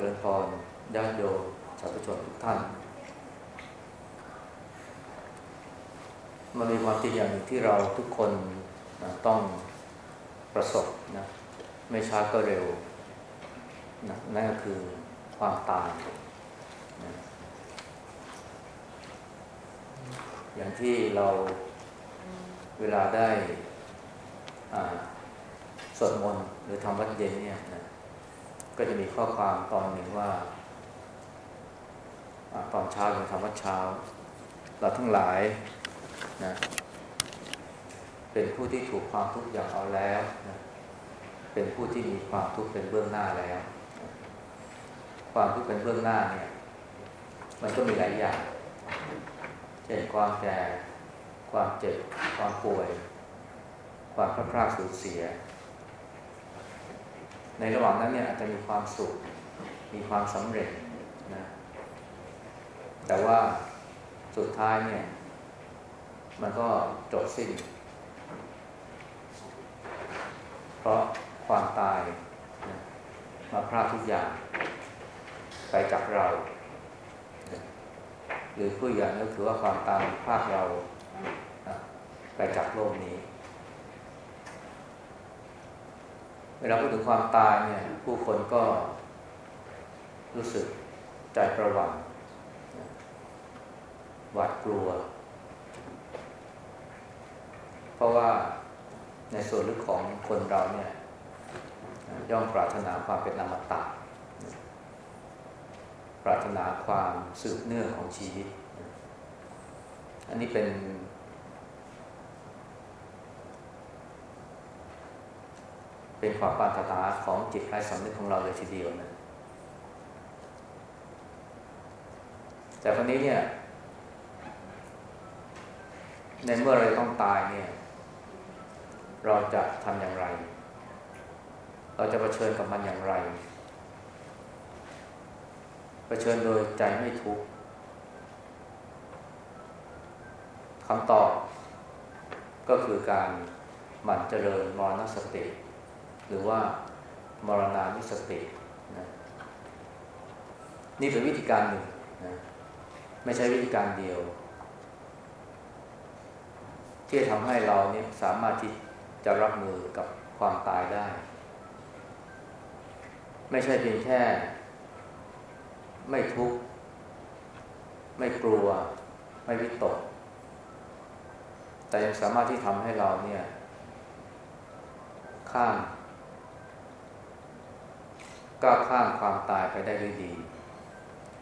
จริญพรญาติโยมสาธุชนทุกท่าน มันมีความจริงอย่างหนึ่งที่เราทุกคนนะต้องประสบนะ ไม่ช้าก็เร็วนะนั่นก็คือความตายนะอย่างที่เราเวลาได้สวดมนต์หรือทำวัดเย็นเนี่ยนะ ก็จะมีข้อความตอนหนึ่งว่าอตอนเช้าเราทำวัดเช้า เราทั้งหลายนะเป็นผู้ที่ถูกความทุกข์อย่างเอาแล้วนะเป็นผู้ที่มีความทุกข์เป็นเบื้องหน้าแล้ว ความทุกข์เป็นเบื้องหน้าเนี่ย มันก็มีหลายอย่างเช่นความแก่ความเจ็บ ความป่วย ความพลาดพลาดสูญเสีย ในระหว่างนั้นเนี่ยอาจจะมีความสุข มีความสำเร็จนะแต่ว่าสุดท้ายเนี่ย มันก็จบสิ้น เพราะความตายนะมาพลาดทุกอย่างไปจากเรา หรือผู้อย่างก็คือว่าความตายพลาดเราไปจากโลกนี้ เวลาพูดถึงความตายเนี่ย ผู้คนก็รู้สึกใจประหวัตหวาดกลัว เพราะว่าในส่วนลึกของคนเราเนี่ย ย่อมปรารถนาความเป็นอมตะปรารถนาความสืบเนื่องของชีวิต อันนี้เป็น เป็นความปรารถนาของจิตใครสำนึกของเราเลยทีเดียวนะแต่คนนี้เนี่ยในเมื่อเราต้องตายเนี่ย เราจะทำอย่างไร เราจะะเผชิญกับมันอย่างไรเผชิญโดยใจไม่ทุกข์คำตอบก็คือการหมั่นเจริญมรณสติ หรือว่ามรณานุสตินะนี่เป็นวิธีการหนึ่งนะไม่ใช่วิธีการเดียว ที่ทำให้เราเนี่ยสามารถที่จะรับมือกับความตายได้ ไม่ใช่เพียงแค่ ไม่ทุกข์ ไม่กลัว ไม่วิตก แต่ยังสามารถที่ทำให้เราเนี่ย ข้าม ก้าวข้ามความตายไปได้ด้วยดี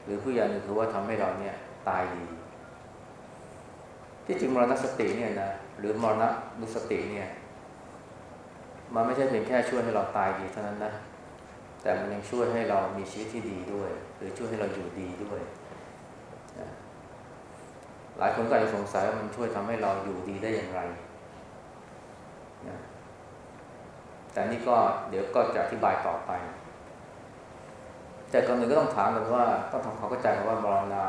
หรือผู้ยางหนึ่งคือว่าทำให้เราเนี่ยตายดี ที่จริงมรณสติเนี่ยนะหรือมรณนุสติเนี่ย มันไม่ใช่เพียงแค่ช่วยให้เราตายดีเท่านั้นนะแต่มันยังช่วยให้เรามีชีวิตที่ดีด้วย หรือช่วยให้เราอยู่ดีด้วย หลายคนก็อาจจะสงสัยว่ามันช่วยทำให้เราอยู่ดีได้อย่างไรแต่นี่ก็เดี๋ยวก็จะอธิบายต่อไป แต่ก่อนหนึ่งก็ต้องถามกันว่าต้องทำความเข้าใจว่ามรณา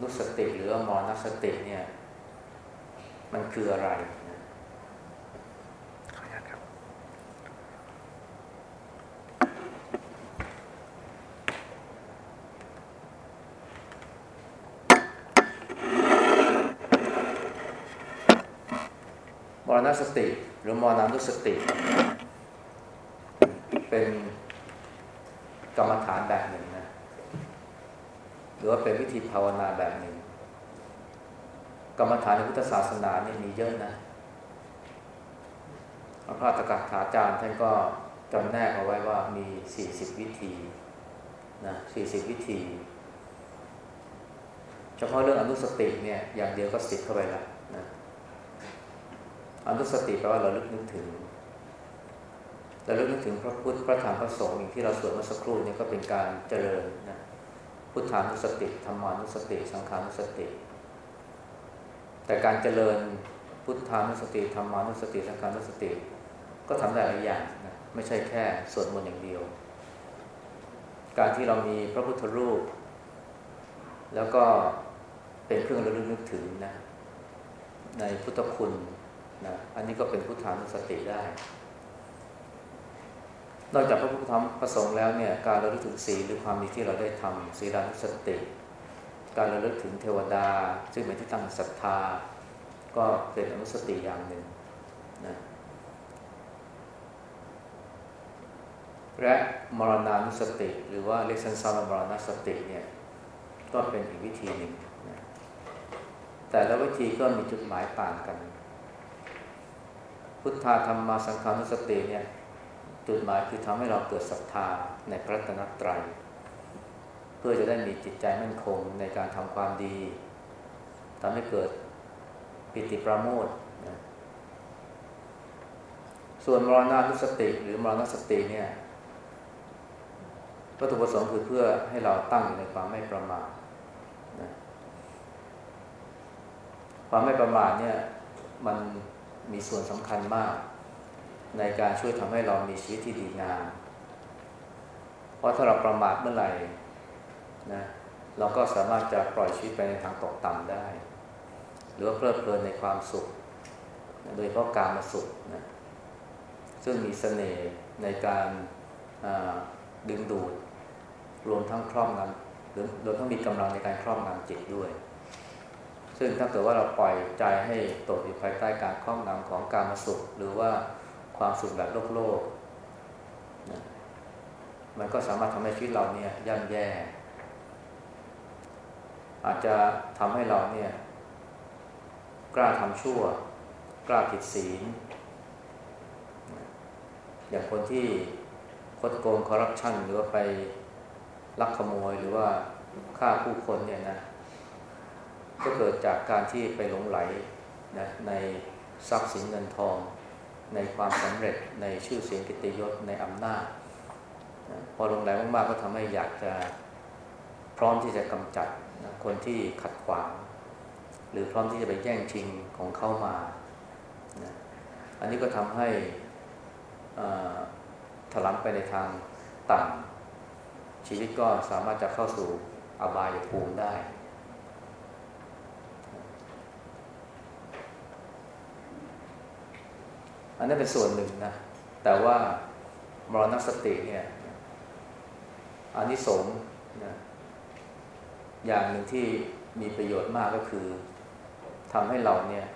นุสติหรือว่ามรณสติเนี่ย มันคืออะไรขออนุญาตครับมรณสติ หรือมรณานุสติ เป็นกรรมฐานแบบหนึ่งนะห รือว่าเป็นวิธีภาวนาแบบหนึ่งกรรมฐานในพุทธศาสนาเนี่ยมีเยอะนะพระตกักถาจารย์ท่านก็จำแนกเอาไว้ว่ามีสี่สิบวิธีนะสี่สิบวิธีเฉพาะเรื่องอนุสติเนี่ยอย่างเดียวก็สิบเข้าไปแล้วนะอนุสติแปลว่าเราลึกนึกถึงเรื่องนึกถึงพระพุทธพระธรรมพระสงฆ์อย่างที่เราสวดเมื่อสักครู่นี้ก็เป็นการเจริญนะ พุทธานุสติธรรมานุสติ สังขานุสติ แต่การเจริญพุทธานุสติธรรมานุสติ สังขานุสติ ก็ทำได้หลายอย่างนะไม่ใช่แค่สวดมนต์อย่างเดียว การที่เรามีพระพุทธรูป แล้วก็เป็นเครื่องระลึกนึกถึงนะในพุทธคุณนะอันนี้ก็เป็นพุทธานุสติได้ นอกจากพระพุทธธรรมประสงค์แล้วเนี่ยการระลึกถึงศีลหรือความดีที่เราได้ทำศีลานุสติ การระลึกถึงเทวดา ซึ่งเป็นที่ตั้งศรัทธา ก็เป็นอนุสติอย่างหนึ่งนะและมรณานุสติ หรือว่าเรียกสั้นๆว่ามรณสติเนี่ยก็เป็นอีกวิธีหนึ่งนะแต่ละวิธีก็มีจุดหมายต่างกัน พุทธาธรรมาสังขานุสติเนี่ย จุดหมายคือทำให้เราเกิดศรัทธาในพระตนตรัย เพื่อจะได้มีจิตใจมั่นคงในการทำความดีทำให้เกิดปิติประโมทนะส่วนมรณานุสติหรือมรณสติเนี่ยวัตถุประสงค์คือเพื่อให้เราตั้งอยู่ในความไม่ประมาทนะความไม่ประมาทเนี่ยมันมีส่วนสำคัญมาก ในการช่วยทำให้เรามีชีวิตที่ดีงาม เพราะถ้าเราประมาทเมื่อไหร่นะเราก็สามารถจะปล่อยชีวิตไปในทางตกต่ำได้ หรือว่าเพลิดเพลินในความสุขโดยเพราะการมาสุขนะซึ่งมีเสน่ห์ในการดึงดูด รวมทั้งครอบงำหรือรวมทั้งมีกำลังในการครอบงำจิตด้วย ซึ่งถ้าเกิดว่าเราปล่อยใจให้ตกอยู่ภายใต้การครอบงำของการมาสุข หรือว่า ความสุขแบบโลกโลกนะมันก็สามารถทำให้ชีวิตเราเนี่ยย่ำแย่ อาจจะทำให้เราเนี่ย กล้าทำชั่ว กล้าผิดศีล อย่างคนที่คดโกงคอร์รัปชันหรือว่าไปลักขโมยหรือว่าฆ่าผู้คนเนี่ยนะ ก็เกิดจากการที่ไปหลงไหลนะในทรัพย์สินเงินทอง ในความสำเร็จในชื่อเสียงกิตยศในอำนาจพอลงแรงมากๆก็ทำให้อยากจะพร้อมที่จะกำจัดคนที่ขัดขวาง หรือพร้อมที่จะไปแย่งชิงของเข้ามาอันนี้ก็ทำให้ถลำไปในทางต่ำชีวิตก็สามารถจะเข้าสู่อบายภูมิได้ อันนั้นเป็นส่วนหนึ่งนะ แต่ว่ามรณสติเนี่ยอันนี้สงนะอย่างหนึ่งที่มีประโยชน์มากก็คือทำให้เราเนี่ย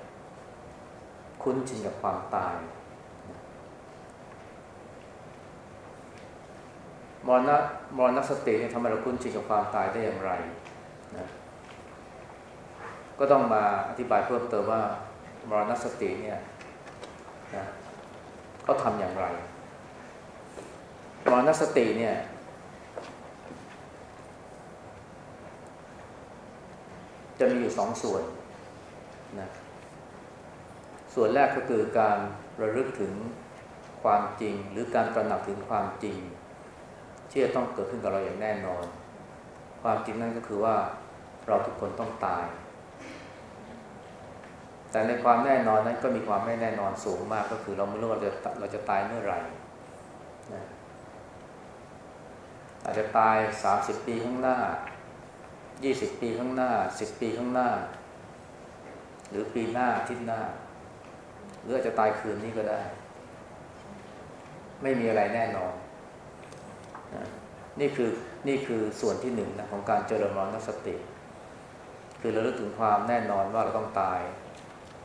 คุ้นชินกับความตายมรณะมรณสติเนี่ยทำให้เราคุ้นชินกับความตายได้อย่างไรนะก็ต้องมาอธิบายเพิ่มเติมว่ามรณสติเนี่ย นะเขาทำอย่างไรมรณสติเนี่ย จะมีอยู่สองส่วนนะส่วนแรกก็คือการระลึกถึงความจริง หรือการตระหนักถึงความจริง ที่จะต้องเกิดขึ้นกับเราอย่างแน่นอน ความจริงนั่นก็คือว่าเราทุกคนต้องตาย แต่ในความแน่นอนนั้นก็มีความไม่แน่นอนสูงมากก็คือเราไม่รู้ว่าเราจะเราจะตายเมื่อไหร่นะอาจจะตายสามสิบปีข้างหน้ายี่สิบปีข้างหน้าสิบปีข้างหน้า หรือปีหน้าทิศหน้า หรืออาจจะตายคืนนี้ก็ได้ ไม่มีอะไรแน่นอนนะนี่คือนี่คือส่วนที่หนึ่งนะของการเจริญมรณสติ คือเราลึกถึงความแน่นอนว่าเราต้องตาย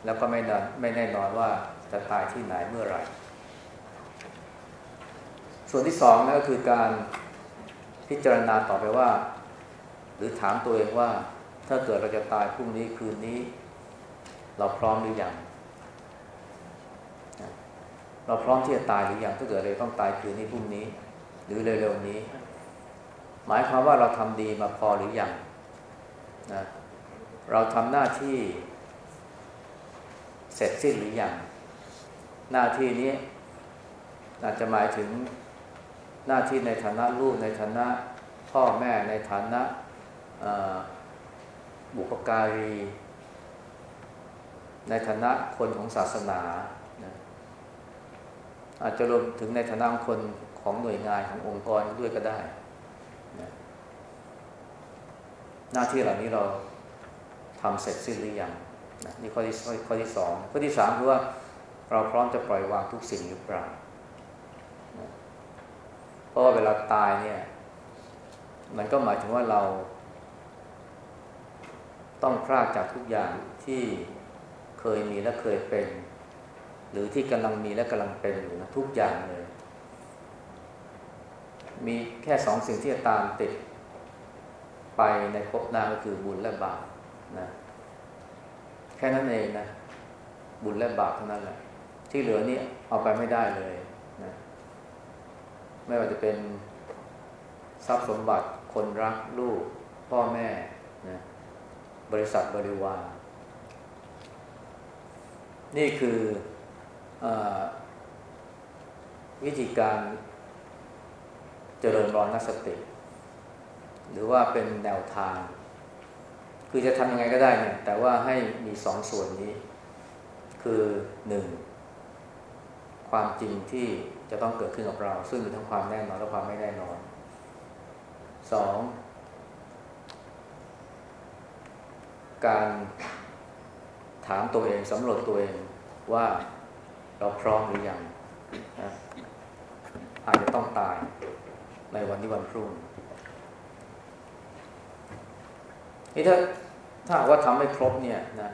แล้วก็ไม่นอนไม่แน่นอนว่าจะตายที่ไหนเมื่อไหร่ ส่วนที่สองนั่นก็คือการพิจารณาต่อไปว่า หรือถามตัวเองว่า ถ้าเกิดเราจะตายพรุ่งนี้คืนนี้ เราพร้อมหรือยังเราพร้อมที่จะตายหรือยังถ้าเกิดเราต้องตายคืนนี้พรุ่งนี้ หรือเร็วๆนี้ หมายความว่าเราทำดีมาพอหรือยังนะเราทำหน้าที่ เสร็จสิ้นหรือยังหน้าที่นี้อาจจะหมายถึงหน้าที่ในฐานะลูกในฐานะพ่อแม่ในฐานะบุปการี ในฐานะคนของศาสนา อาจจะรวมถึงในฐานะคนของหน่วยงานขององค์กรด้วยก็ได้ หน้าที่เหล่านี้เราทำเสร็จสิ้นหรือยัง นะนี่ข้อที่ข้อที่สองข้อที่สามคือว่าเราพร้อมจะปล่อยวางทุกสิ่งหรือเปล่านะเพราะว่าเวลาตายเนี่ย มันก็หมายถึงว่าเรา ต้องพรากจากทุกอย่างที่เคยมีและเคยเป็น หรือที่กำลังมีและกำลังเป็นอยู่นะทุกอย่างเลย มีแค่สองสิ่งที่จะตามติด ไปในภพหน้าก็คือบุญและบาปนะ ค่นั้นเองนะ บุญและบาปเท่านั้นแหละ ที่เหลือนี่เอาไปไม่ได้เลยนะไม่ว่าจะเป็นทรัพย์สมบัติคนรักลูก พ่อแม่นะบริษัทบริวารนี่คืออวิธีการเจริญรอนนักสติ หรือว่าเป็นแนวทาง คือจะทำยังไงก็ได้เนี่ยแต่ว่าให้มีสองส่วนนี้ คือหนึ่งความจริงที่จะต้องเกิดขึ้นกับเรา ซึ่งมีทั้งความแน่นอนและความไม่แน่นอนสองการถามตัวเองสำรวจตัวเองว่าเราพร้อมหรือยังนะอาจจะต้องตายในวันที่วันพรุ่งนี่ นี่ถ้าถ้าว่าทำไม่ครบเนี่ยนะ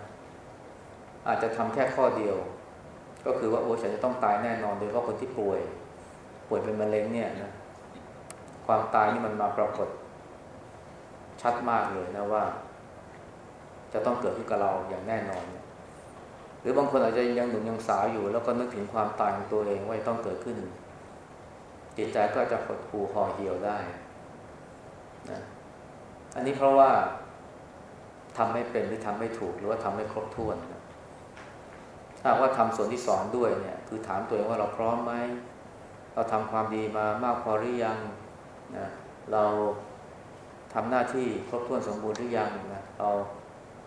อาจจะทำแค่ข้อเดียว ก็คือว่าโอ้ฉันจะต้องตายแน่นอนโดยเฉพาะคนที่ป่วย ป่วยเป็นมะเร็งเนี่ยนะความตายนี่มันมาปรากฏ ชัดมากเลยนะว่า จะต้องเกิดขึ้นกับเราอย่างแน่นอน หรือบางคนอาจจะยังหนุ่มยังสาวอยู่ แล้วก็นึกถึงความตายของตัวเองว่าต้องเกิดขึ้น จิตใจก็จะหดหู่ห่อเหี่ยวได้นะอันนี้เพราะว่า ทำไม่เป็นหรือทำไม่ถูกหรือว่าทำไม่ครบถ้วนนะถ้าว่าทำส่วนที่สองด้วยเนี่ย คือถามตัวเองว่าเราพร้อมไหมเราทำความดีมามากพอหรือยังนะเราทำหน้าที่ครบถ้วนสมบูรณ์หรือยังนะเรา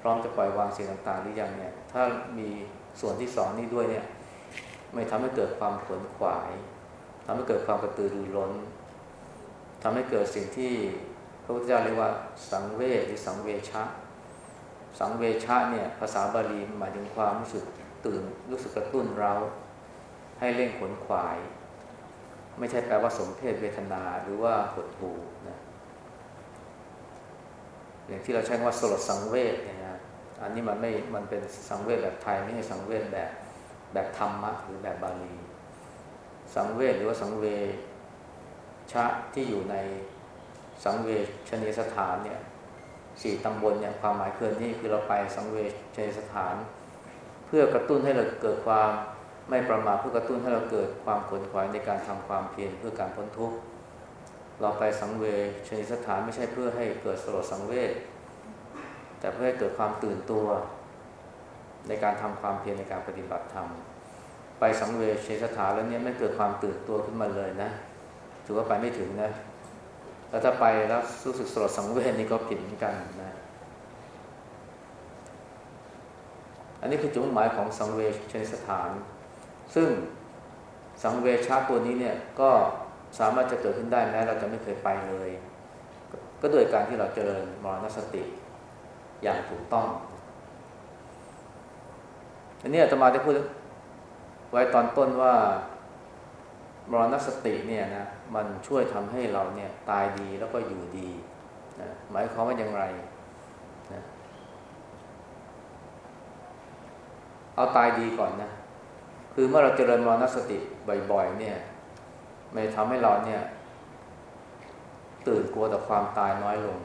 พร้อมจะปล่อยวางสิ่งต่างๆหรือยังเนี่ย ถ้ามีส่วนที่สองนี้ด้วยเนี่ย ไม่ทำให้เกิดความขวนขวายทำให้เกิดความกระตือรือร้นทำให้เกิดสิ่งที่พระพุทธเจ้าเรียกว่าสังเวชหรือสังเวชะ สังเวชะเนี่ยภาษาบาลีหมายถึงความรู้สึกตื่นรู้สึกกระตุ้นเราให้เร่งขนขวาย ไม่ใช่แปลว่าสมเพศเวทนาหรือว่าหดหูนะอย่างที่เราใช้คำว่าสลดสังเวชเนี่ยนะอันนี้มันไม่มันเป็นสังเวชแบบไทยไม่ใช่สังเวชแบบแบบธรรมะหรือแบบบาลี สังเวชหรือว่าสังเวชะที่อยู่ในสังเวชนีสถานเนี่ย สี่ตำบลเนี่ยความหมายคือนี่คือเราไปสังเวชสถาน เพื่อกระตุ้นให้เราเกิดความไม่ประมาทเพื่อกระตุ้นให้เราเกิดความขวนขวายในการทำความเพียรเพื่อการพ้นทุกข์เราไปสังเวชสถานไม่ใช่เพื่อให้เกิดสลดสังเวชแต่เพื่อให้เกิดความตื่นตัว ในการทำความเพียรในการปฏิบัติธรรมไปสังเวชสถานแล้วเนี่ยไม่เกิดความตื่นตัวขึ้นมาเลยนะถือว่าไปไม่ถึงนะ แล้วถ้าไปแล้วรู้สึกสลดสังเวชนี่ก็ผิดเหมือนกันนะ อันนี้คือจุดหมายของสังเวชนสถาน ซึ่งสังเวชาตัวนี้เนี่ยก็สามารถจะเกิดขึ้นได้แม้เราจะไม่เคยไปเลย ก็โดยการที่เราเจริญมรณสติอย่างถูกต้อง อันนี้อาตมาได้พูดไว้ตอนต้นว่า มรณสติเนี่ยนะมันช่วยทำให้เราเนี่ยตายดีแล้วก็อยู่ดีนะหมายความว่าอย่างไรนะเอาตายดีก่อนนะ คือเมื่อเราเจริญมรณสติบ่อย ๆ เนี่ยมันทำให้เราเนี่ย ตื่นกลัวต่อความตายน้อยลง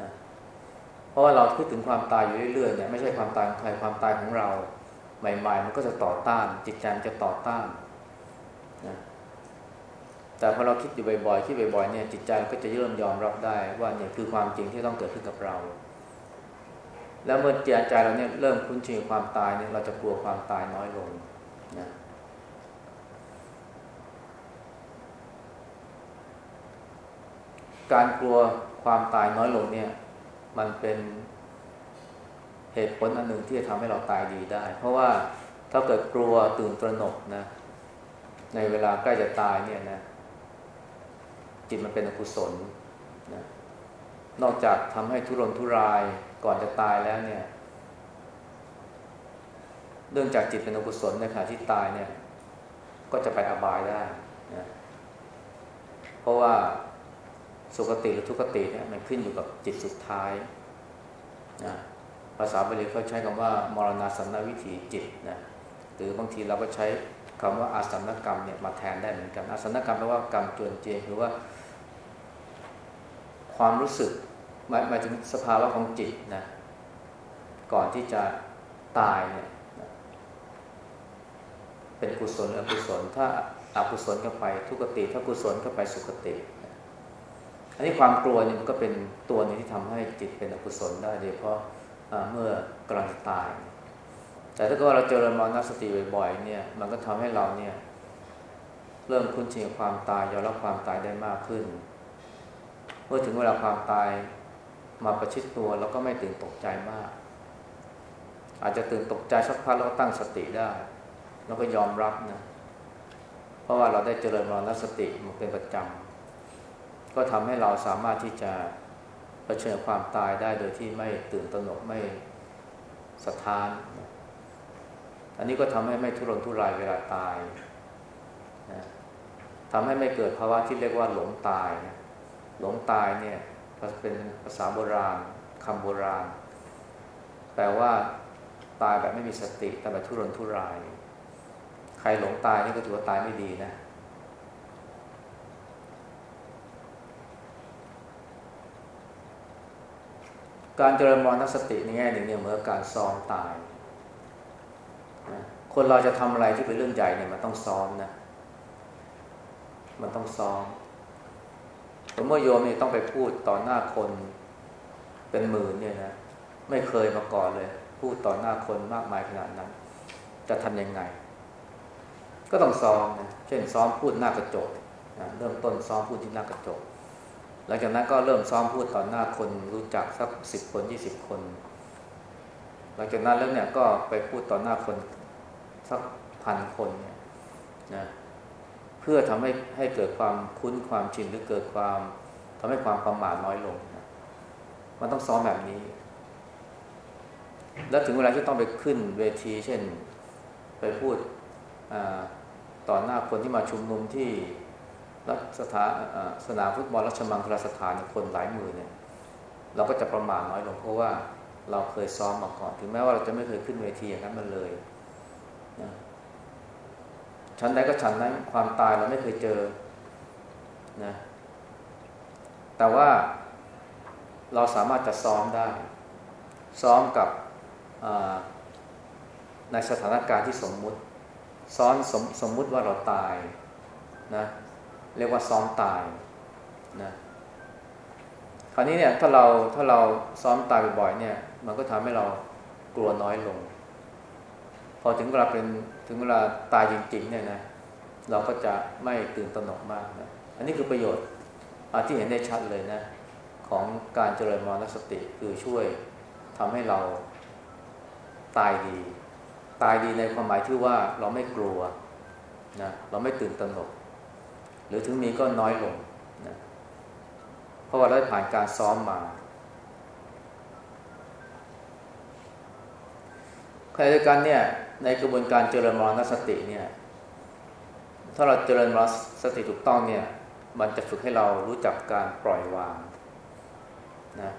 นะเพราะว่าเราคิดถึงความตายอยู่เรื่อยๆเนี่ยไม่ใช่ความตายของใครความตายของเราใหม่ๆ มันก็จะต่อต้าน จิตใจมันจะต่อต้าน แต่พอเราคิดอยู่บ่อยๆคิดบ่อยๆเนี่ยจิตใจก็จะเริ่มยอมรับได้ว่าเนี่ยคือความจริงที่ต้องเกิดขึ้นกับเรา แล้วเมื่อจิตใจเราเนี่ยเริ่มคุ้นชินกับความตายเนี่ยเราจะกลัวความตายน้อยลงนะการกลัวความตายน้อยลงเนี่ย มันเป็นเหตุผลอันหนึ่งที่จะทำให้เราตายดีได้ เพราะว่าถ้าเกิดกลัวตื่นตระหนกนะ ในเวลาใกล้จะตายเนี่ยนะ จิตมันเป็นอกุศลนะนอกจากทำให้ทุรนทุรายก่อนจะตายแล้วเนี่ยเนื่องจากจิตเป็นอกุศลในขณะที่ตายเนี่ย ก็จะไปอบายได้นะเพราะว่าสุคติหรือทุกติเนี่ยมันขึ้นอยู่กับจิตสุดท้ายนะภาษาบาลีเขาใช้คำว่ามรณาสันนวิถีจิตนะหรือบางทีเราก็ใช้คำว่าอาสันกรรมเนี่ยมาแทนได้เหมือนกันอาสันกรรมแปลว่ากรรมจวนเจคือว่า ความรู้สึกหมายหมายถึงสภาวะของจิตนะก่อนที่จะตายเนี่ยเป็นกุศลหรืออกุศล ถ้าอากุศลก็ไปทุกติ ถ้ากุศลก็ไปสุคติ อันนี้ความกลัวเนี่ยมันก็เป็นตัวนึงที่ทำให้จิตเป็นอกุศลได้โดยเฉพาะเมื่อกำลังตาย แต่ถ้าเกิดเราเจริญมรณสติบ่อยๆเนี่ย มันก็ทำให้เราเนี่ยเริ่มคุ้นชินกับความตายยอมรับความตายได้มากขึ้น เมื่อถึงเวลาความตายมาประชิดตัวเราก็ไม่ตื่นตกใจมาก อาจจะตื่นตกใจสักพักแล้วก็ตั้งสติได้ แล้วก็ยอมรับนะ เพราะว่าเราได้เจริญมรณสติมันเป็นประจำก็ทำให้เราสามารถที่จะเผชิญความตายได้โดยที่ไม่ตื่นตระหนกไม่สะท้าน อันนี้ก็ทำให้ไม่ทุรนทุรายเวลาตายนะทำให้ไม่เกิดภาวะที่เรียกว่าหลงตายนะ หลงตายเนี่ยเป็นภาษาโบราณคำโบราณ แปลว่าตายแบบไม่มีสติแต่แบบทุรนทุราย ใครหลงตายนี่ก็ถือว่าตายไม่ดีนะ การเจริญมรณสติในแง่หนึ่งเนี่ยเหมือนการซ้อมตายนะคนเราจะทำอะไรที่เป็นเรื่องใหญ่เนี่ยมันต้องซ้อมนะ มันต้องซ้อม ผมว่าโยมนี่ต้องไปพูดต่อหน้าคนเป็นหมื่นเนี่ยนะไม่เคยมาก่อนเลย พูดต่อหน้าคนมากมายขนาดนั้น จะทำยังไง ก็ต้องซ้อมนะเช่นซ้อมพูดหน้ากระจกนะเริ่มต้นซ้อมพูดที่หน้ากระจก หลังจากนั้นก็เริ่มซ้อมพูดต่อหน้าคนรู้จักสักสิบคนยี่สิบคน หลังจากนั้นแล้วเนี่ยก็ไปพูดต่อหน้าคนสักพันคนเนี่ยนะ เพื่อทำให้ให้เกิดความคุ้นความชินหรือเกิดความทำให้ความประมาทน้อยลงนะมันต้องซ้อมแบบนี้ แล้วถึงเวลาที่ต้องไปขึ้นเวที เช่น ไปพูดต่อหน้าคนที่มาชุมนุมที่รัสถาสนามฟุตบอลรัชมังคลาสถานคนหลายหมื่นเนี่ย เราก็จะประมาทน้อยลงเพราะว่าเราเคยซ้อมมาก่อน ถึงแม้ว่าเราจะไม่เคยขึ้นเวทีอย่างนั้นมาเลย ชั้นใดก็ชั้นนั้นความตายเราไม่เคยเจอนะแต่ว่าเราสามารถจะซ้อมได้ ซ้อมกับในสถานการณ์ที่สมมุติ ซ้อนสมสมมุติว่าเราตายนะเรียกว่าซ้อมตายนะคราวนี้เนี่ยถ้าเราถ้าเราซ้อมตายบ่อยๆเนี่ย มันก็ทำให้เรากลัวน้อยลง พอถึงเวลาเป็น ถึงเวลาตายจริงๆเนี่ยนะเราก็จะไม่ตื่นตระหนกมากนะอันนี้คือประโยชน์ที่เห็นได้ชัดเลยนะ ของการเจริญมรณสติคือช่วยทำให้เราตายดี ตายดีในความหมายที่ว่าเราไม่กลัวนะเราไม่ตื่นตระหนก หรือถึงมีก็น้อยลงนะเพราะว่าได้ผ่านการซ้อมมาใครด้วยกันเนี่ย ในกระบวนการเจริญมรณสติเนี่ย ถ้าเราเจริญมรณสติถูกต้องเนี่ย มันจะฝึกให้เรารู้จักการปล่อยวางนะ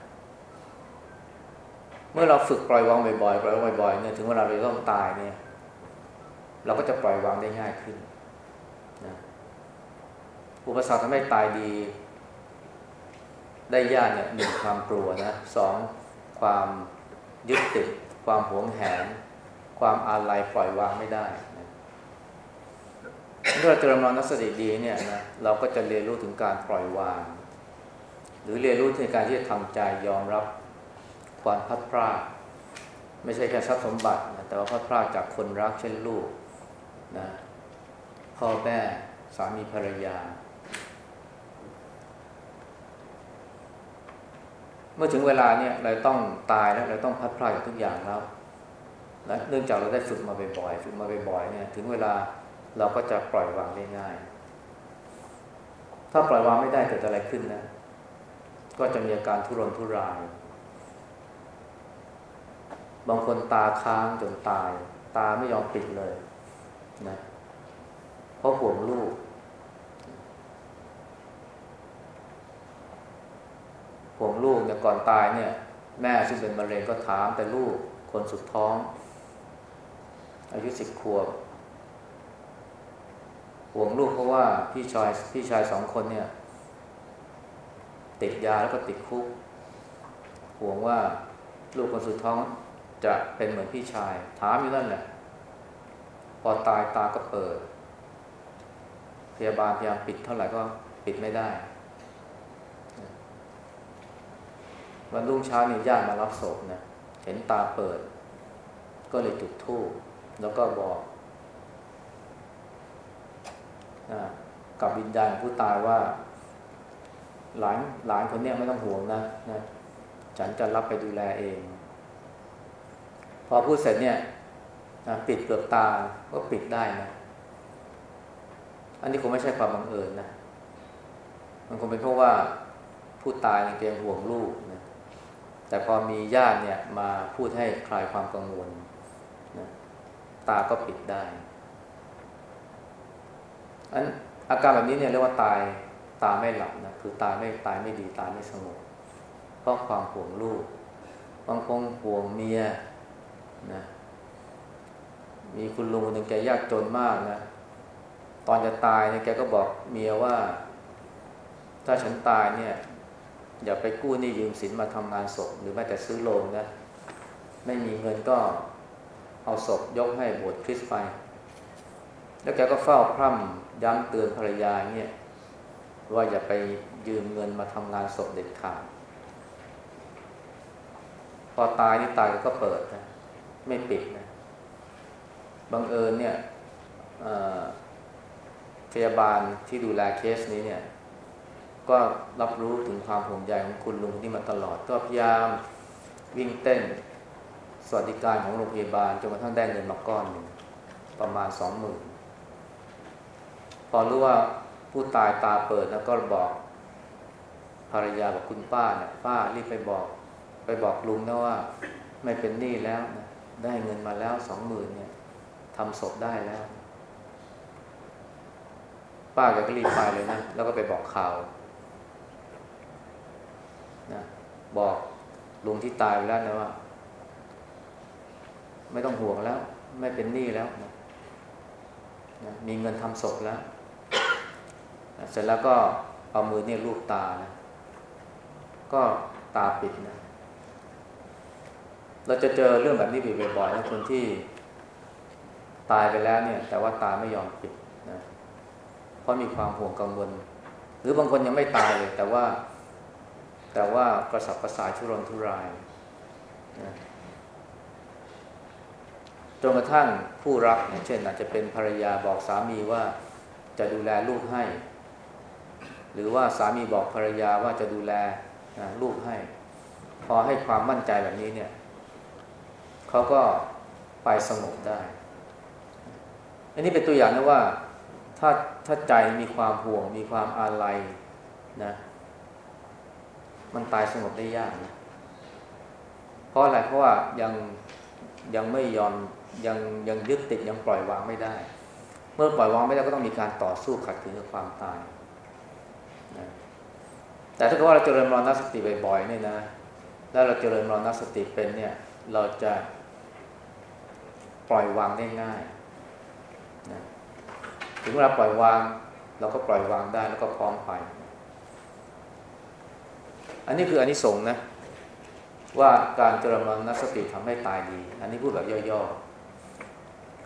เมื่อเราฝึกปล่อยวางบ่อยๆปล่อยวางบ่อยๆเนี่ยถึงเวลาเราต้องตายเนี่ย เราก็จะปล่อยวางได้ง่ายขึ้นนะอุปสรรคทำให้ตายดี ได้ยากเนี่ยหนึ่งความกลัวนะสองความยึดติดความหวงแหน ความอาลัยปล่อยวางไม่ได้นะเมื่อเราเจริญมรณสติดีเนี่ยนะเราก็จะเรียนรู้ถึงการปล่อยวาง หรือเรียนรู้ถึงการที่จะทำใจยอมรับความพัดพลาดไม่ใช่แค่ทรัพย์สมบัตินะแต่ว่าพัดพลาดจากคนรักเช่นลูกนะพ่อแม่สามีภรรยา เมื่อถึงเวลาเนี่ยเราต้องตายแล้วเราต้องพัดพลาดจากทุกอย่างแล้ว และเนื่องจากเราได้ฝึกมาบ่อยๆฝึกมาบ่อยๆเนี่ยถึงเวลาเราก็จะปล่อยวางได้ง่าย ถ้าปล่อยวางไม่ได้เกิดอะไรขึ้นนะ ก็จะมีอาการทุรนทุราย บางคนตาค้างจนตาย ตาไม่ยอมปิดเลยนะเพราะห่วงลูกห่วงลูกเนี่ยก่อนตายเนี่ย แม่ซึ่งเป็นมะเร็งก็ถามแต่ลูกคนสุดท้อง อายุสิบขวบห่วงลูกเพราะว่าพี่ชายพี่ชายสองคนเนี่ย ติดยาแล้วก็ติดคุกห่วงว่าลูกคนสุดท้องจะเป็นเหมือนพี่ชาย ถามอยู่นั่นแหละ พอตายตาก็เปิด พยาบาลพยายามปิดเท่าไหร่ก็ปิดไม่ได้ วันรุ่งเช้านี่ญาติมารับศพนะเห็นตาเปิด ก็เลยจุดธูป แล้วก็บอกกับวิญญาณผู้ตายว่า หลานหลานคนนี้ไม่ต้องห่วงนะนะฉันจะรับไปดูแลเอง พอพูดเสร็จเนี่ยปิดเปลือกตาก็ปิดได้นะอันนี้คงไม่ใช่ความบังเอิญนะ มันคงเป็นเพราะว่าผู้ตายเกรงห่วงลูกนะแต่พอมีญาติเนี่ยมาพูดให้คลายความกังวล ตาก็ปิดได้อันอาการแบบนี้เนี่ยเรียกว่าตายตาไม่หลับนะคือตายไม่ตายไม่ดีตายไม่สงบเพราะความห่วงลูกบางคนห่วงเมียนะมีคุณลุงคนหนึ่งแกยากจนมากนะตอนจะตายเนี่ยแกก็บอกเมียว่า ถ้าฉันตายเนี่ย อย่าไปกู้หนี้ยืมสินมาทำงานศพหรือแม้แต่ซื้อโลงนะไม่มีเงินก็ เอาศพยกให้บวชคริสต์ไป แล้วแกก็เฝ้าพร่ำย้ำเตือนภรรยาเนี่ยว่าอย่าไปยืมเงินมาทำงานศพเด็ดขาด พอตายนี่ตายก็เปิดนะไม่ปิดนะบังเอิญเนี่ยพยาบาลที่ดูแลเคสนี้เนี่ย ก็รับรู้ถึงความห่วงใยของคุณลุงที่มาตลอด ก็พยายามวิ่งเต้น สวัสดิการของโรงพยาบาลจนกระทั่งได้เงินมาก้อนหนึ่งประมาณสองหมื่นพอรู้ว่าผู้ตายตาเปิดแล้วก็บอกภรรยาบอกคุณป้าเนี่ยป้ารีบไปบอก ไปบอกลุงนะว่า ไม่เป็นหนี้แล้วนะได้เงินมาแล้วสองหมื่นเนี่ยทำศพได้แล้ว ป้าแกก็รีบไปเลยนะแล้วก็ไปบอกข่าวนะบอกลุงที่ตายไปแล้วนะว่า ไม่ต้องห่วงแล้ว ไม่เป็นหนี้แล้วนะมีเงินทำศพแล้วนะเสร็จแล้วก็เอามือเนี่ยลูบตานะก็ตาปิดนะเราจะเจอเรื่องแบบนี้บ่อยๆนะคนที่ตายไปแล้วเนี่ย แต่ว่าตาไม่ยอมปิดนะเพราะมีความห่วงกังวล หรือบางคนยังไม่ตายเลย แต่ว่า แต่ว่ากระสับกระส่ายทุรนทุรายนะ จนกระทั่งผู้รับเช่นอาจจะเป็นภรรยาบอกสามีว่าจะดูแลลูกให้ หรือว่าสามีบอกภรรยาว่าจะดูแลนะลูกให้ พอให้ความมั่นใจแบบนี้เนี่ยเขาก็ไปสงบได้ อันนี้เป็นตัวอย่างนะว่าถ้าถ้าใจมีความห่วง มีความอาลัยนะ มันตายสงบได้ยากนะเพราะอะไรเพราะว่ายังยังไม่ยอม ยังยังยึดติดยังปล่อยวางไม่ได้ เมื่อปล่อยวางไม่ได้ก็ต้องมีการต่อสู้ขัดขืนกับความตายนะแต่ถ้าเกิดว่าเราเจริญมรณสติบ่อยๆเนี่ยนะแล้วเราเจริญมรณสติเป็นเนี่ย เราจะปล่อยวางได้ง่ายนะถึงเวลาปล่อยวาง เราก็ปล่อยวางได้แล้วก็พร้อมไป อันนี้คืออันนี้สงนะว่าการเจริญมรณสติทำให้ตายดี อันนี้พูดแบบย่อๆ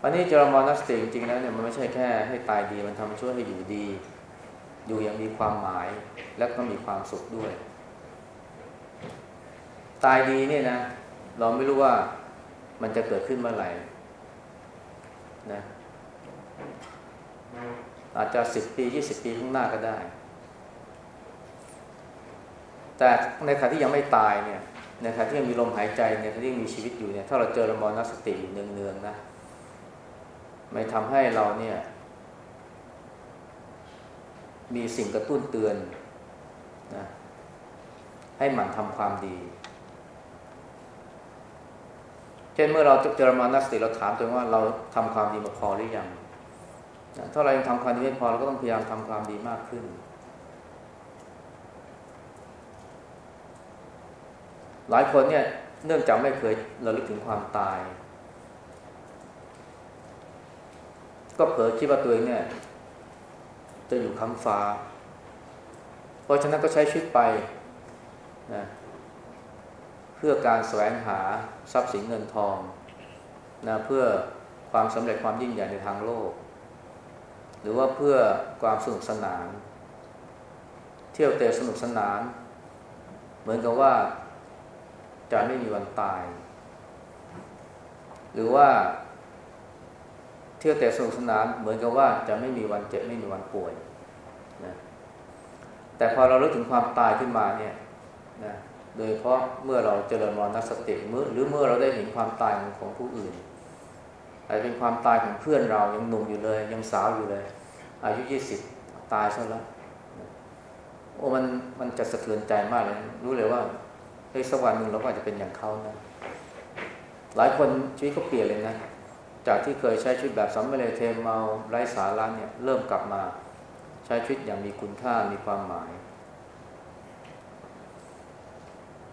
อันนี้เจริญมรณสติจริงๆแล้วเนี่ยมันไม่ใช่แค่ให้ตายดี มันทำช่วยให้อยู่ดี อยู่อย่างมีความหมายและก็มีความสุขด้วย ตายดีเนี่ยนะ เราไม่รู้ว่ามันจะเกิดขึ้นเมื่อไหร่นะอาจจะสิบปียี่สิบปีข้างหน้าก็ได้ แต่ในขณะที่ยังไม่ตายเนี่ยในขณะที่ยังมีลมหายใจในขณะที่ยังมีชีวิตอยู่เนี่ยถ้าเราเจอระมรณสติเนืองๆนะ ไม่ทำให้เราเนี่ย มีสิ่งกระตุ้นเตือนนะให้หมั่นทำความดี เช่นเมื่อเราเจรมานัสติเราถามตัวว่าเราทำความดีมาพอหรือยังถ้าเรายังทำความดีไม่พอเราก็ต้องพยายามทำความดีมากขึ้น หลายคนเนี่ยเนื่องจากไม่เคยระลึกถึงความตาย ก็เผลอคิดว่าตัวเองเนี่ย จะอยู่ค้ำฟ้า เพราะฉะนั้นก็ใช้ชีวิตไปนะเพื่อการแสวงหาทรัพย์สินเงินทองนะเพื่อความสำเร็จความยิ่งใหญ่ในทางโลก หรือว่าเพื่อความสนุกสนาน เที่ยวเตะสนุกสนาน เหมือนกับว่าจะไม่มีวันตาย หรือว่า เที่ยวแต่สนุกสนานเหมือนกับว่าจะไม่มีวันเจ็บไม่มีวันป่วยนะแต่พอเราเลิกถึงความตายขึ้นมาเนี่ยนะโดยเพราะเมื่อเราเจริญมรณสติเมื่อหรือเมื่อเราได้เห็นความตายของผู้อื่นอาจจะเป็นความตายของเพื่อนเรายังหนุ่มอยู่เลย ยังสาวอยู่เลย อายุยี่สิบตายซะแล้วโอ้มันมันจะสะเทือนใจมากเลย รู้เลยว่าเฮ้ยสักวันหนึ่งเราก็อาจจะเป็นอย่างเขานะหลายคนชีวิตก็เปลี่ยนเลยนะ จากที่เคยใช้ชีวิตแบบสัมเมเลเทมเมาไร้สาระเนี่ยเริ่มกลับมาใช้ชีวิตอย่างมีคุณค่ามีความหมาย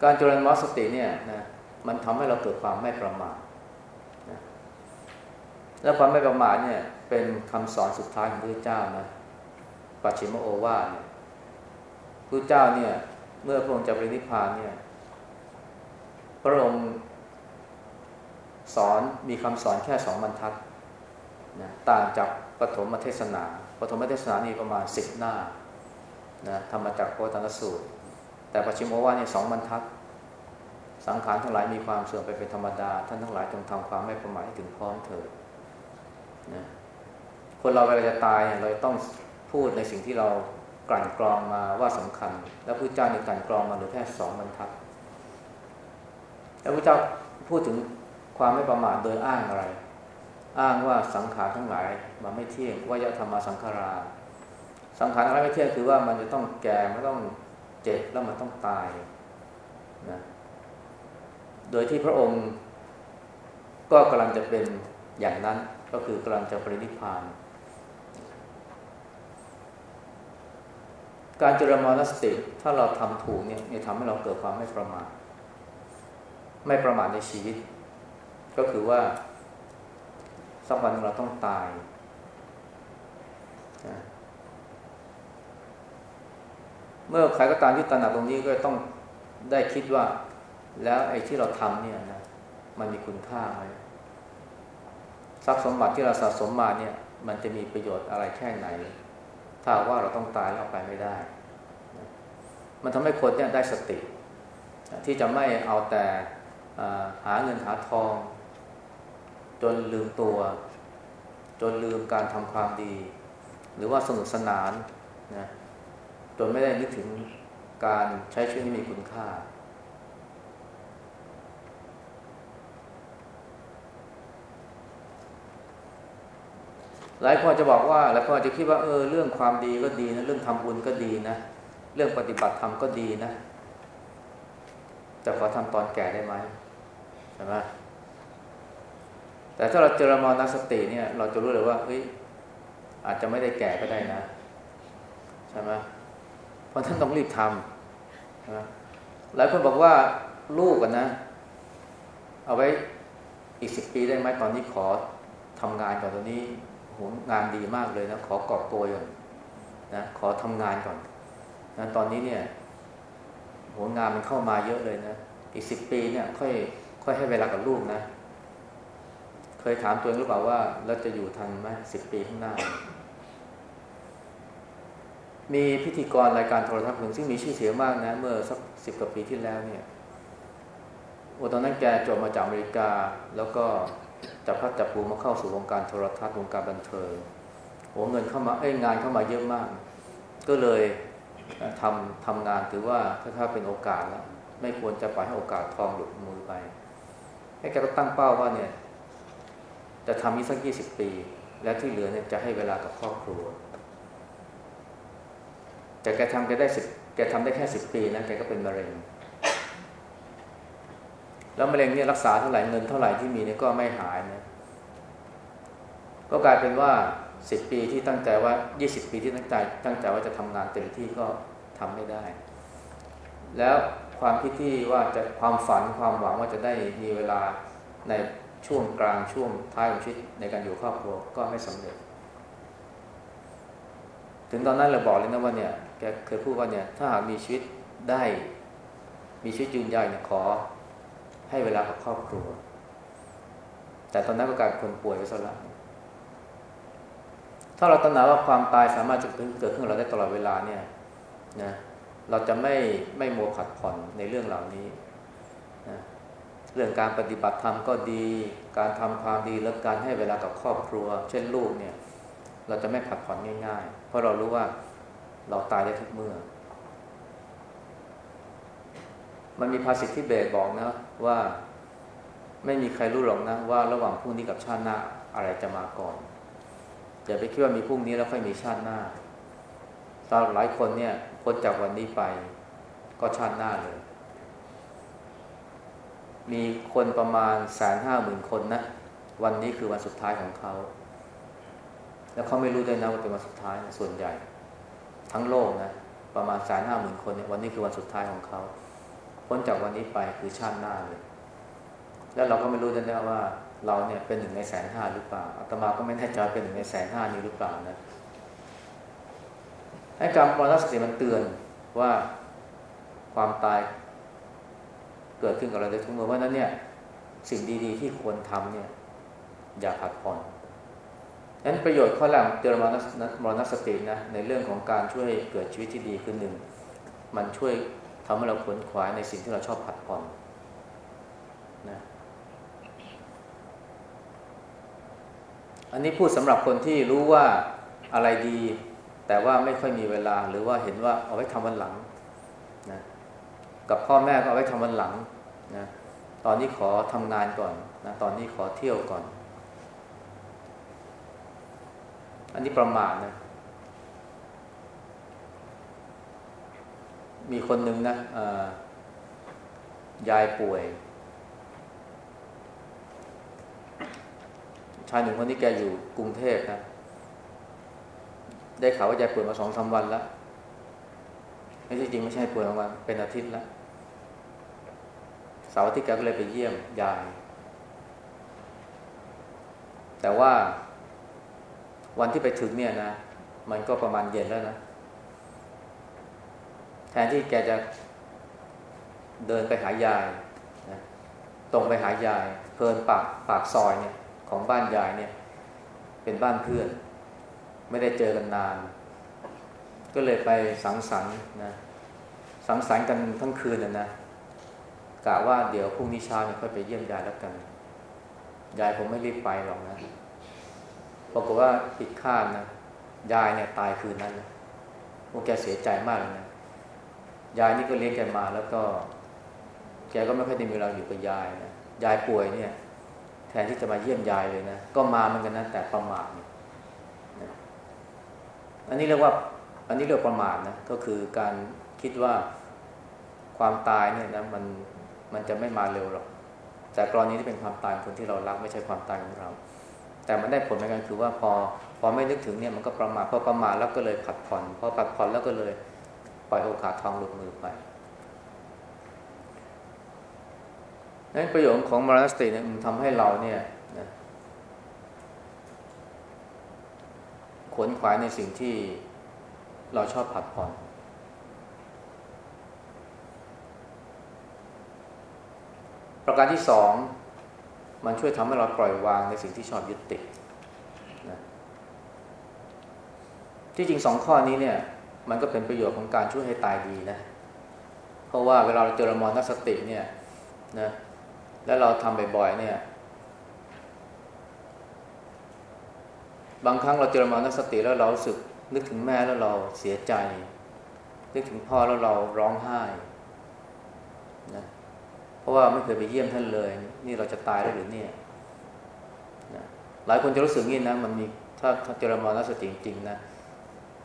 การเจริญมรสติเนี่ยนะมันทำให้เราเกิดความไม่ประมาทนะและความไม่ประมาทเนี่ยเป็นคำสอนสุดท้ายของพระเจ้านะปัจฉิมโอวาทพระเจ้าเนี่ยเมื่อพระองค์จะปรินิพพานเนี่ยพระองค์ สอนมีคำสอนแค่สองบรรทัดนะต่างจากปฐมเทศนาปฐมเทศนานี่ประมาณสิบหน้านะทำมจากโพธินสูตร แต่ปัจฉิมโอวานี่ยสองบรรทัด สังขารทั้งหลายมีความเสื่อมไปเป็นธรรมดา ท่านทั้งหลายจงทำความไม่ประมาทถึงพร้อมเถิดนะคนเราเวลาจะตายเราต้องพูดในสิ่งที่เรากลั่นกรองมาว่าสำคัญ แล้วพระเจ้าในกลั่นกรองมาเหลือแค่สองบรรทัด แล้วพระเจ้าพูดถึง ความไม่ประมาทโดยอ้างอะไร อ้างว่าสังขารทั้งหลายมันไม่เที่ยง ว่ายธรรมาสังขารา สังขารอะไรไม่เที่ยงคือว่ามันจะต้องแก่มันต้องเจ็บแล้วมันต้องตายนะโดยที่พระองค์ก็กำลังจะเป็นอย่างนั้นก็คือกำลังจะปรินิพพาน การเจริญมรณสติถ้าเราทำถูกเนี่ยจะทำให้เราเกิดความไม่ประมาทไม่ประมาทในชีวิต ก็คือว่าสักวันเราต้องตายเมื่อใครก็ตามที่ตระหนักตรงนี้ก็ต้องได้คิดว่า แล้วไอ้ที่เราทำเนี่ยนะมันมีคุณค่าไหมทรัพย์สมบัติที่เราสะสมมาเนี่ย มันจะมีประโยชน์อะไรแค่ไหน ถ้าว่าเราต้องตายแล้วไปไม่ได้ มันทำให้คนเนี่ยได้สติ ที่จะไม่เอาแต่หาเงินหาทอง จนลืมตัว จนลืมการทำความดี หรือว่าสนุกสนานนะจนไม่ได้นึกถึงการใช้ชีวิตที่มีคุณค่า หลายคนจะบอกว่าหลายคนจะคิดว่าเออเรื่องความดีก็ดีนะเรื่องทำบุญก็ดีนะ เรื่องปฏิบัติธรรมก็ดีนะแต่ขอทำตอนแก่ได้ไหมใช่ไหม แต่ถ้าเราเจริญมรณสติเนี่ย เราจะรู้เลยว่าเฮ้ยอาจจะไม่ได้แก่ก็ได้นะใช่ไหมเพราะท่านต้องรีบทำนะหลายคนบอกว่าลูกกันนะ เอาไว้อีกสิบปีได้ไหมตอนนี้ขอทำงานก่อนตอนนี้โหงานดีมากเลยนะขอกอบโกยก่อนนะขอทำงานก่อนนะตอนนี้เนี่ยหงานมันเข้ามาเยอะเลยนะอีกสิบปีเนี่ย ค่อย ค่อยให้เวลากับลูกนะ ยถามตัวเองหรือเปล่าว่าเราจะอยู่ทันไหมสิบปีข้างหน้า มีพิธีกรรายการโทรทัศน์หนึ่งซึ่งมีชื่อเสียงมากนะ เมื่อสักสิบกว่าปีที่แล้วเนี่ยโอ้ตอนนั้นแกจบมาจากอเมริกา แล้วก็จับพัดจับปูมาเข้าสู่วงการโทรทัศน์วงการบันเทิงโอ้เงินเข้ามาเอ้ยงานเข้ามาเยอะมาก ก็เลยทำทำงานถือว่าถ้าเป็นโอกาสแล้วไม่ควรจะปล่อยให้โอกาสทองหลุดมือไปให้แกก็ตั้งเป้าว่าเนี่ย จะทำนี้สักยี่สิบปี แล้วที่เหลือเนี่ยจะให้เวลากับครอบครัว แต่แกทำแกได้สิบแกทำได้แค่สิบปีนะแกก็เป็นมะเร็ง แล้วมะเร็งเนี่ยรักษาเท่าไหร่เงินเท่าไหร่ที่มีเนี่ยก็ไม่หายนะก็กลายเป็นว่าสิบปีที่ตั้งใจว่ายี่สิบปีที่ตั้งใจ ตั้งใจว่าจะทำงานเต็มที่ก็ทำไม่ได้ แล้วความคิดที่ว่าจะความฝันความหวังว่าจะได้มีเวลาใน ช่วงกลางช่วงท้ายของชีวิตในการอยู่ครอบครัวก็ไม่สำเร็จ ถึงตอนนั้นเราบอกเลยนะว่าเนี่ยแกเคยพูดว่าเนี่ยถ้าหากมีชีวิตได้มีชีวิตยืนยาวเนี่ยขอให้เวลากับครอบครัว แต่ตอนนั้นก็กลายเป็นคนป่วยไปซะแล้วถ้าเราตระหนักว่าความตายสามารถจะเกิดขึ้นกับเราได้ตลอดเวลาเนี่ยนะเราจะไม่ไม่โมผัดผ่อนในเรื่องเหล่านี้ เรื่องการปฏิบัติธรรมก็ดี การทำความดีและการให้เวลากับครอบครัว เช่นลูกเนี่ย เราจะไม่ผัดผ่อนง่าย ๆ เพราะเรารู้ว่าเราตายได้ทุกเมื่อ มันมีภาษิตที่เบสบอกนะว่าไม่มีใครรู้หรอกนะว่าระหว่างพรุ่งนี้กับชาติหน้าอะไรจะมาก่อนอย่าไปคิดว่ามีพรุ่งนี้แล้วค่อยมีชาติหน้าสำหรับหลายคนเนี่ยพ้นจากวันนี้ไปก็ชาติหน้าเลย มีคนประมาณแสนห้าหมื่นคนนะ วันนี้คือวันสุดท้ายของเขา แล้วเขาไม่รู้ด้วยนะว่าเป็นวันสุดท้ายส่วนใหญ่ ทั้งโลกนะประมาณแสนห้าหมื่นคนเนี่ยวันนี้คือวันสุดท้ายของเขาพ้นจากวันนี้ไปคือชาติหน้าเลย แล้วเราก็ไม่รู้ด้วยนะว่า เราเนี่ยเป็นหนึ่งในแสนห้าหรือเปล่าอาตมาก็ไม่แน่ใจเป็นหนึ่งในแสนห้านี้หรือเปล่านะให้การมรณสติมันเตือนว่าความตาย เกิดขึ้นกับเราได้ทุกเมื่อว่านั้นเนี่ยสิ่งดีๆที่ควรทำเนี่ย อย่าผัดผ่อนนั้นประโยชน์ข้อแรกเจริญมรณสตินะในเรื่องของการช่วยเกิดชีวิตที่ดีขึ้นหนึ่งมันช่วยทำให้เราขวนขวายในสิ่งที่เราชอบผัดผ่อนนะอันนี้พูดสำหรับคนที่รู้ว่าอะไรดี แต่ว่าไม่ค่อยมีเวลาหรือว่าเห็นว่าเอาไว้ทำวันหลัง กับพ่อแม่ก็เอาไว้ทำวันหลังนะตอนนี้ขอทำงานก่อนนะตอนนี้ขอเที่ยวก่อน อันนี้ประมาทนะ มีคนหนึ่งนะยายป่วยชายหนึ่งคนนี้แกอยู่กรุงเทพนะ ได้ข่าวว่ายายป่วยมาสองสาวันแล้วไม่ใช่จริงไม่ใช่ป่วยมาวันเป็นอาทิตย์แล้ว สาร์อาทิตย์แกก็เลยไปเยี่ยมยาย แต่ว่าวันที่ไปถึงเนี่ยนะ มันก็ประมาณเย็นแล้วนะ แทนที่แกจะเดินไปหายายนะตรงไปหายาย เพลินปากปากซอยเนี่ย ของบ้านยายเนี่ย เป็นบ้านเพื่อน ไม่ได้เจอกันนาน ก็เลยไปสังสรรค์นะ สังสรรค์กันทั้งคืนนะนะ กะว่าเดี๋ยวพรุ่งนี้เช้าเนี่ยค่อยไปเยี่ยมยายแล้วกัน ยายผมไม่รีบไปหรอกนะปรากฏว่าผิดคาดนะยายเนี่ยตายคืนนั้นนะพวกแกเสียใจมากเลยนะยายนี่ก็เลี้ยงแกมาแล้วก็ แกก็ไม่ค่อยได้มีเวลาอยู่กับยายนะยายป่วยเนี่ย แทนที่จะมาเยี่ยมยายเลยนะก็มาเหมือนกันนะแต่ประมาทเนะอันนี้เรียกว่า อันนี้เรียกประมาทนะก็คือการคิดว่าความตายเนี่ยนะมัน มันจะไม่มาเร็วหรอก แต่กรณีที่เป็นความตายคนที่เรารักไม่ใช่ความตายของเรา แต่มันได้ผลเหมือนกันคือว่าพอพอไม่นึกถึงเนี่ยมันก็ประมาทพอประมาทแล้วก็เลยผัดผ่อนพอผัดผ่อนแล้วก็เลยปล่อยโอกาสทองหลุดมือไปนั้นประโยชน์ของมรณสติเนี่ยมันทำให้เราเนี่ยนะขวนขวายในสิ่งที่เราชอบผัดผ่อน ประการที่สองมันช่วยทำให้เราปล่อยวางในสิ่งที่ชอบยึดติดนะที่จริงสองข้อนี้เนี่ย มันก็เป็นประโยชน์ของการช่วยให้ตายดีนะ เพราะว่าเวลาเราเจอรมรณสติเนี่ยนะแล้วเราทำบ่อยๆเนี่ย บางครั้งเราเจอรมานัสติแล้วเราสึกนึกถึงแม่แล้วเราเสียใจ นึกถึงพ่อแล้วเราร้องไห้นะ ราะว่าไม่เคยไปเยี่ยมท่านเลย นี่เราจะตายแล้วหรือเนี่ยนะหลายคนจะรู้สึกงี้นะมันมีถ้าเจรมานัสติจริงๆนะ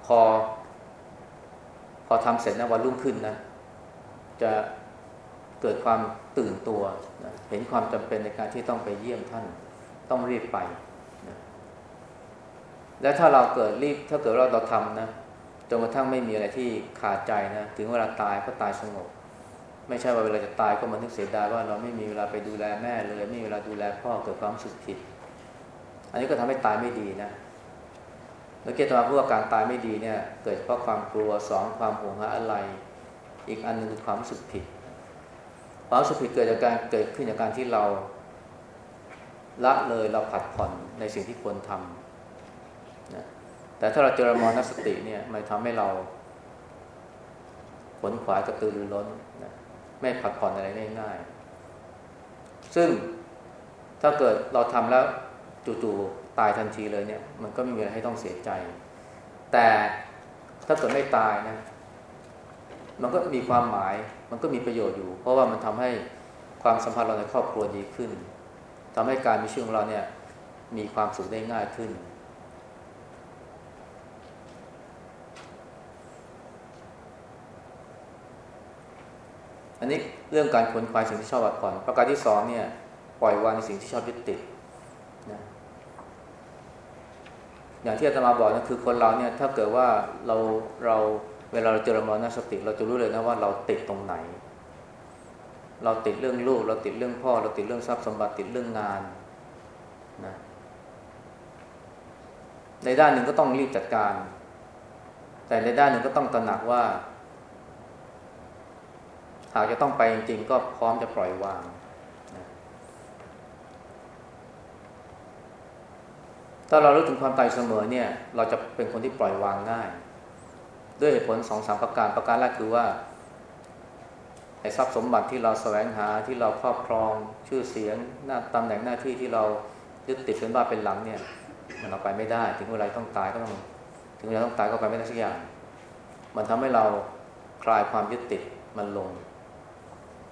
พอ พอทำเสร็จนะวันรุ่งขึ้นนะจะเกิดความตื่นตัวนะเห็นความจำเป็นในการที่ต้องไปเยี่ยมท่าน ต้องรีบไปนะและถ้าเราเกิดรีบถ้าเกิดเราเราทำนะจนกระทั่งไม่มีอะไรที่ขาดใจนะถึงเวลาตายก็ตายสงบ ไม่ใช่ว่าเวลาจะตายก็มานึกเสียดายว่าเราไม่มีเวลาไปดูแลแม่เลย ไม่มีเวลาดูแลพ่อเกิดความรู้สึกผิด อันนี้ก็ทำให้ตายไม่ดีนะแล้วเกตมาพูดว่าการตายไม่ดีเนี่ย เกิดเพราะความกลัวสองความห่วงหาอะไร อีกอันนึงคือความรู้สึกผิด ความรู้สึกผิดเกิดจากการเกิดขึ้นจากการที่เราละเลยเราผัดผ่อนในสิ่งที่ควรทำนะแต่ถ้าเราเจริญมรณสติเนี่ยมันทำให้เราขนขวายกระตือรือร้น ไม่ผัดผ่อนอะไรง่ายๆซึ่งถ้าเกิดเราทำแล้วจู่ๆตายทันทีเลยเนี่ย มันก็ไม่มีอะไรให้ต้องเสียใจ แต่ถ้าเกิดไม่ตายนะ มันก็มีความหมาย มันก็มีประโยชน์อยู่ เพราะว่ามันทำให้ความสัมพันธ์เราในครอบครัวดีขึ้นทำให้การมีชีวิตของเราเนี่ย มีความสุขได้ง่ายขึ้น อันนี้เรื่องการขนควายสิ่งที่ชอบอัดผ่อน ประการที่สองเนี่ยปล่อยวางในสิ่งที่ชอบยึดติดนะอย่างที่อาตมาบอกนะคือคนเราเนี่ยถ้าเกิดว่าเราเราเวลาเราเจริญมรณสติ เราจะรู้เลยนะว่าเราติดตรงไหน เราติดเรื่องลูก เราติดเรื่องพ่อ เราติดเรื่องทรัพย์สมบัติติดเรื่องงานนะในด้านหนึ่งก็ต้องรีบจัดการ แต่ในด้านหนึ่งก็ต้องตระหนักว่า หากจะต้องไปจริงๆ ก็พร้อมจะปล่อยวางนะถ้าเรารู้ถึงความตายเสมอเนี่ย เราจะเป็นคนที่ปล่อยวางง่าย ด้วยเหตุผลสองสามประการประการแรกคือว่าไอ้ทรัพย์สมบัติที่เราแสวงหาที่เราครอบครองชื่อเสียงหน้าตำแหน่งหน้าที่ที่เรายึดติดเป็นบ้าเป็นหลังเนี่ย มันเอาไปไม่ได้ ถึงเวลาต้องตายก็ต้องถึงเวลาต้องตายก็ไปไม่ได้สักอย่าง มันทำให้เราคลายความยึดติดมันลง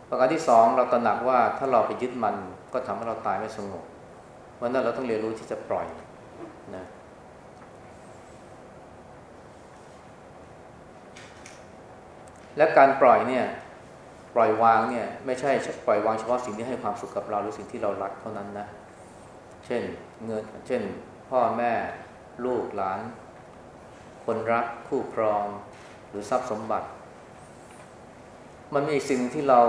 ประการที่สองเราตระหนักว่าถ้าเราไปยึดมันก็ทำให้เราตายไม่สงบวันนั้นเราต้องเรียนรู้ที่จะปล่อยนะและการปล่อยเนี่ยปล่อยวางเนี่ยไม่ใช่ปล่อยวางเฉพาะสิ่งที่ให้ความสุขกับเราหรือสิ่งที่เรารักเท่านั้นนะ เช่นเงินเช่น พ่อแม่ ลูกหลาน คนรักคู่ครองหรือทรัพย์สมบัติ มันมีสิ่งที่เรา